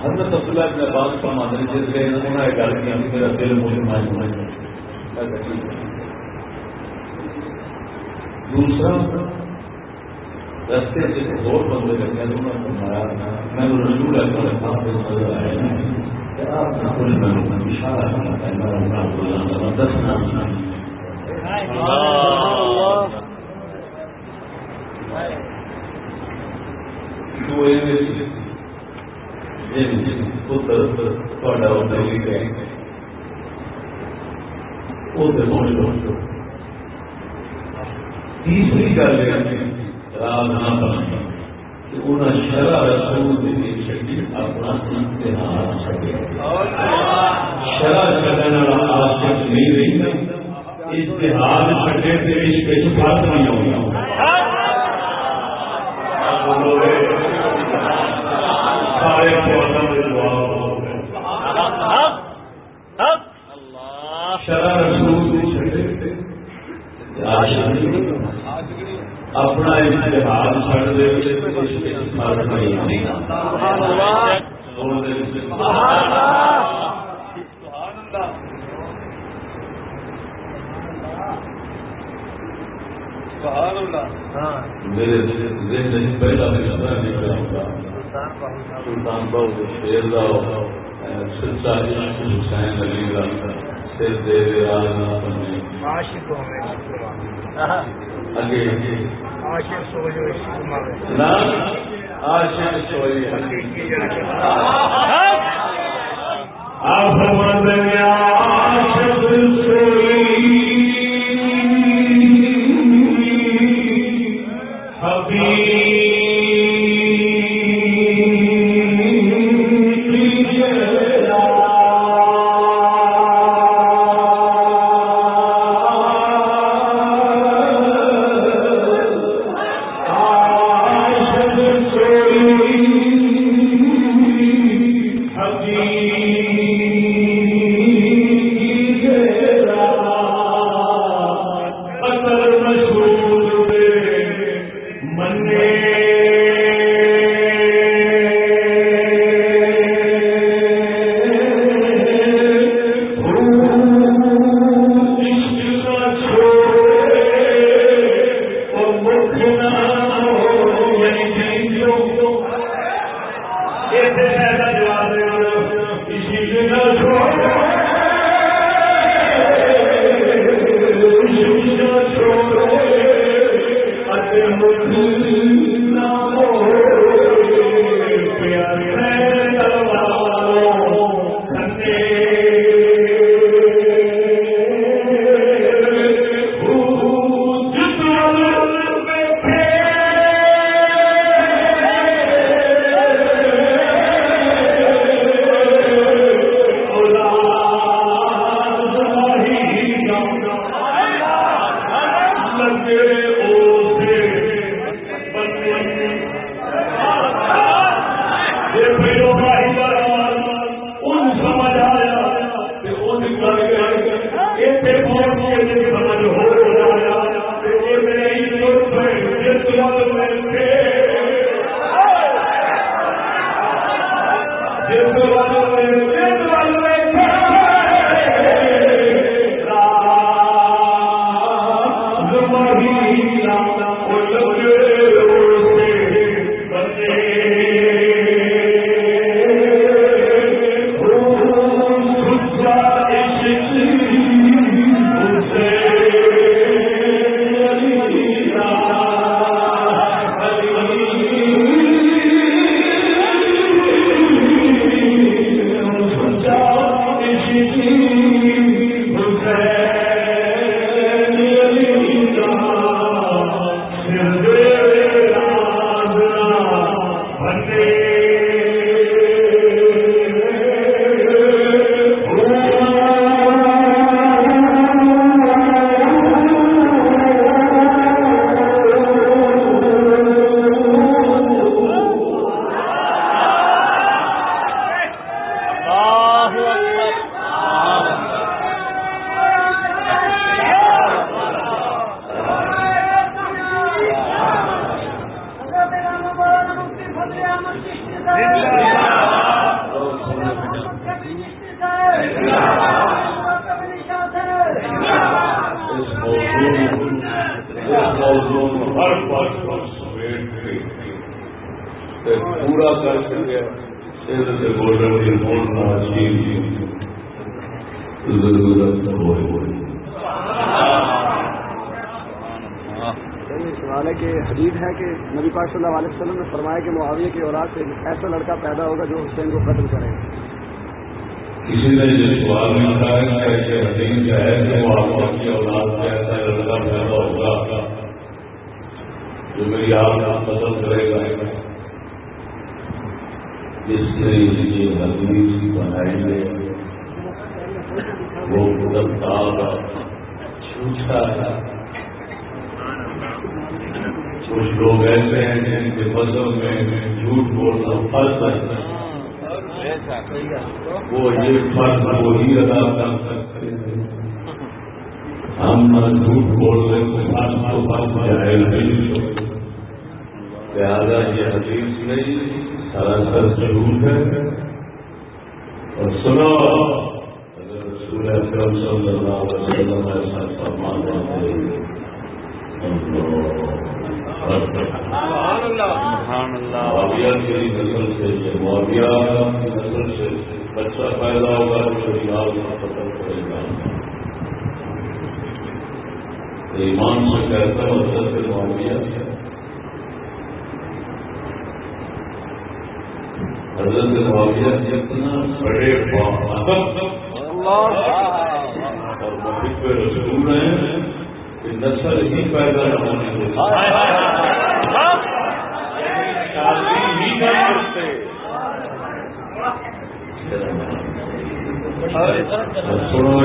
حضرت عبداللہ ابن عباس کو ماننے جس سے انہوں نے گل کیا میرا دل مجھے مائی دوسرا رستے سے اور بندے لگے انہوں نے فرمایا میں رسول اکبر صاحب نظر آپ نے کچھ میں اشارہ کرنا ہے میں ان کا بولا دس نام تو تیسری گل شرح رسول اپنا امتحان شرح چلنے والا آشک نہیں رہی۔ اشتہار چڈے تو فرق نہیں آؤں سارے شرح رسول اپنا اشتہار چڑھ دے فرق نہیں میرے پہلا نکلا ہوگا سلطان بہت شیر دا سچا عشق حسین علی دا سر دے دے راز نہ پنے عاشق ہو میں۔ اگے۔ جی عاشق سو جو عشق مارے نا عاشق سو جو حقیقی جڑا کے آ فرمان دے وہ یہ فرض وہی ادا کر سکتے ہیں۔ ہم جھوٹ بول رہے تو فرض کو فرض جائے نہیں۔ لہٰذا یہ حدیث نہیں، سراسر جھوٹ ہے۔ اور سنو، اگر رسول اکرم صلی اللہ علیہ وسلم ایسا فرمان دیتے معاویہ کی نسل سے معاویہ کی نسل سے بچہ پیدا ہوگا تو ریاض میں ختم کرے گا ایمان سے کہتا ہے حضرت معاویہ حضرت معاویہ جتنا بڑے اور محب رسول ہیں نسل ہی پیدا نہ ہونے شادی ہی نہ کرتے سنو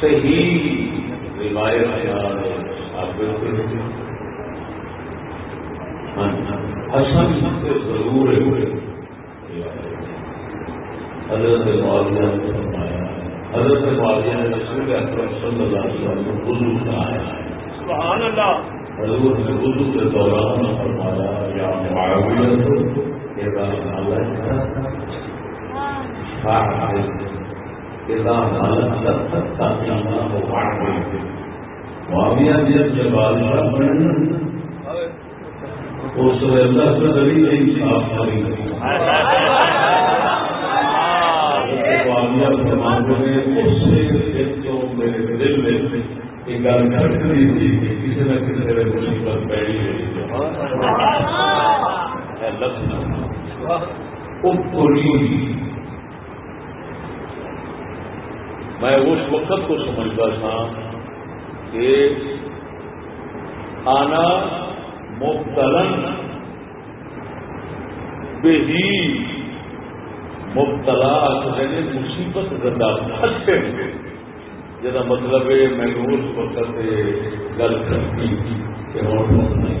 صحیح روایت ثابت حسن سے ضرور ہے۔ حضرت فرمایا حضرت معاویہ نے رسول اکرم صلی اللہ علیہ وسلم کو وضو کرایا سبحان اللہ۔ حضور نے وضو کے دوران فرمایا یا معاویہ تو اذا ملکت فاعل اذا ملکت تقیمہ وعمل معاویہ جب جب بادشاہ بننا اس اللہ سے نبی انصاف کری معاویہ اس سے ایک تو میرے دل میں ایک گل کھٹ تھی کہ کسی نہ کسی طرح مصیبت ہے۔ لفظ میں اس وقت کو سمجھتا تھا کہ آنا مبتلن، بہی مبتلا یعنی مصیبت زندہ پھنسے جہاں مطلب ہے میں اس وقت گل کرتی کہ انہیں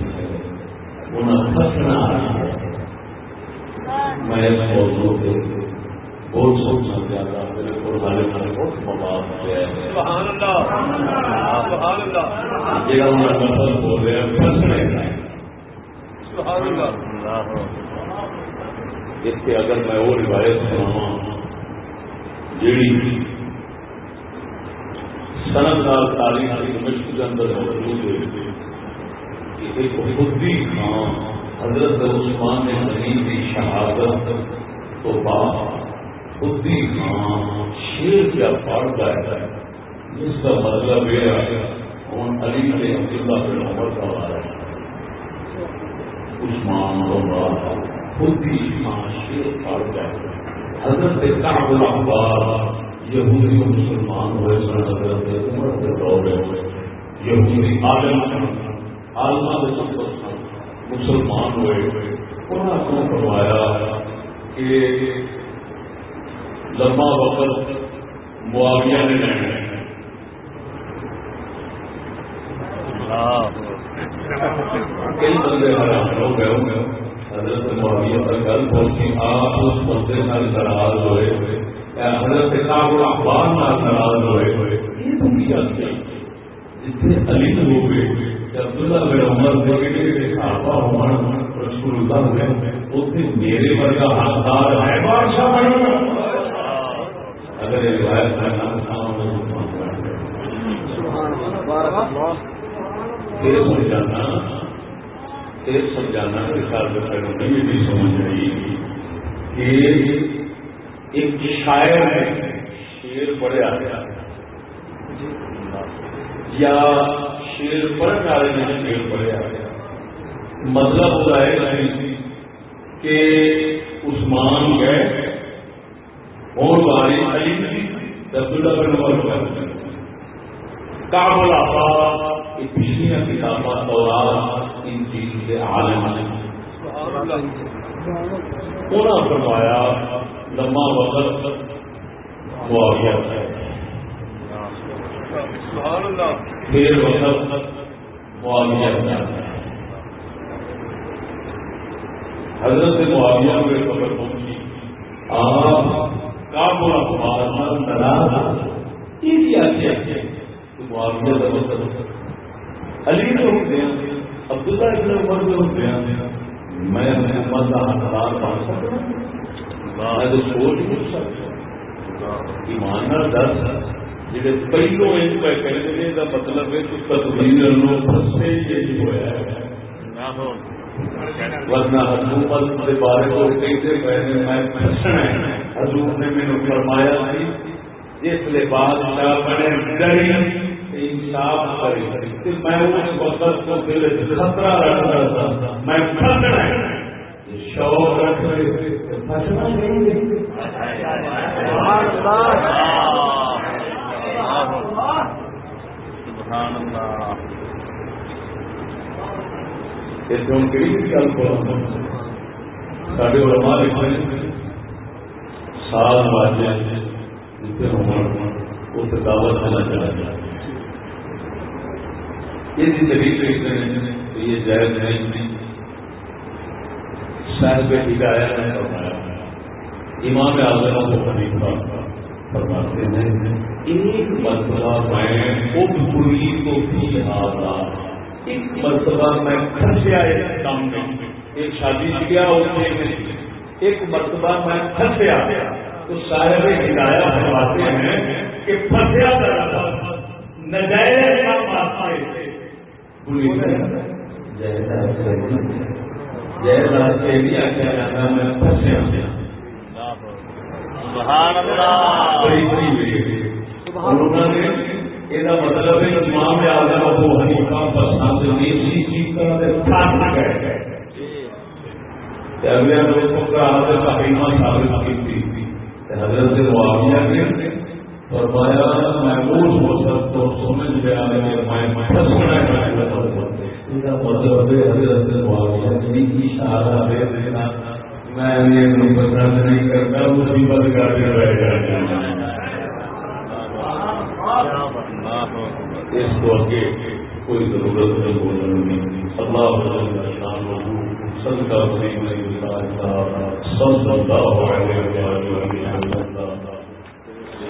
پھنسنا میں اس موضوع پہ بہت سوچنا چاہتا میرے کو ہمارے بہت کیا ہے۔ ہمارا مطلب بول رہے ہیں پھنسنے کا سبحان اللہ اس کے اگر میں وہ روایت سناوا جیڑی سنت نال تاریخ کی مشق کے اندر موجود ہے کہ ایک خودی خان حضرت عثمان نے غنی کی شہادت تو بعد خودی خان شیر کیا پڑھتا ہے جس کا مطلب یہ ہے ہوں علی نے عبداللہ بن عمر کا بارا ہے عثمان تو بعد خود ہی شیر پڑ جائے۔ حضرت کعب الاحبار یہودی و مسلمان ہوئے سن حضرت عمر کے دور میں یہودی عالم عالمہ مسلمان ہوئے۔ انہوں نے فرمایا کہ لمبا وقت معاویہ نے لینا ہے کئی بندے حیران ہو گئے ہوں۔ گے حضرت معاویہ پر گل پہنچی آپ اس بندے نال ناراض ہوئے۔ حضرت کعب اخبار نال ناراض ہوئے۔ یہ تو کی گل ہے جتنے علی ہوئے عبداللہ بن عمر دے کے صحابہ ہون رسول اللہ ہوئے اتنے میرے ورگا حقدار ہے۔ بادشاہ بننا اگر یہ روایت کا نام پھر سمجھانا پھر سمجھانا خیال میں یہ بھی سمجھ آئی کہ ایک شاعر ہے شیر پڑھیا گیا یا شیر پڑھنے والے نے شیر پڑھیا گیا مطلب ہوتا ہے کہ عثمان گئے اور باری علی، عبداللہ بن عمر کا کابل آبا یہ پچھلیا کتاباں اور ان چیز کے عالم انہوں فرمایا لما وقت معاویہ پھر وقت معاویہ حضرت معاویہ میں خبر پہنچی۔ آپ کا کابل اخبار ناراض یہ کیا معاویہ کا مطلب علی نے ہوتے ہیں عبداللہ ابن عمر نے ہوتے ہیں میں محمد کا حقدار بن سکتا میں سوچ نہیں سکتا ایماندار دس۔ جی پہلو ایک پہ کہنے کا مطلب ہے کہ تقدیر پھنسے یہ ہوا ہے۔ ورنہ حکومت کے بارے کو کہتے پہلے میں پھنسنا ہے۔ حضور نے میرے فرمایا تھی جس لیے بادشاہ بنے ڈری۔ انصاف کرے میں اس وقت کو دل خطرہ رکھتا تھا۔ میں پھنسنا شوق رکھ پھنسنا نہیں سارے علماء سال واجے جتنے اس دعوت دینا چاہتا ہے یہ جی طریق لکھتے ہیں کہ یہ جائز ہے نہیں۔ صاحب ہدایت نے فرمایا امام اعظم کو خلیفہ فرماتے ہیں۔ ایک مرتبہ میں خود پوری کو بھی آزاد ایک مرتبہ میں پھنسیا ایک کام میں۔ ایک شادی کیا اس ایک مرتبہ میں پھنسیا تو صاحب ہدایت فرماتے ہیں کہ پھنسیا نجائز کام واسطے آخیا جاتا میں نے یہ مطلب ہے امام اعظم ابو حنیفہ پسند نہیں سی چیز کا اگلے کا حضرت حیمہ ثابت کی تھی۔ حضرت معاویہ نے فرمایا، میں بوجھ ہو سکتا ہوں سمجھ گیا میں مطلب حضرت معاویہ کی اشارہ دے دینا میں پسند نہیں کرتا اسی پر کر کے رہ جاتا اس کو آگے کوئی ضرورت نہیں۔ بولنے کی اللہ سب کا سب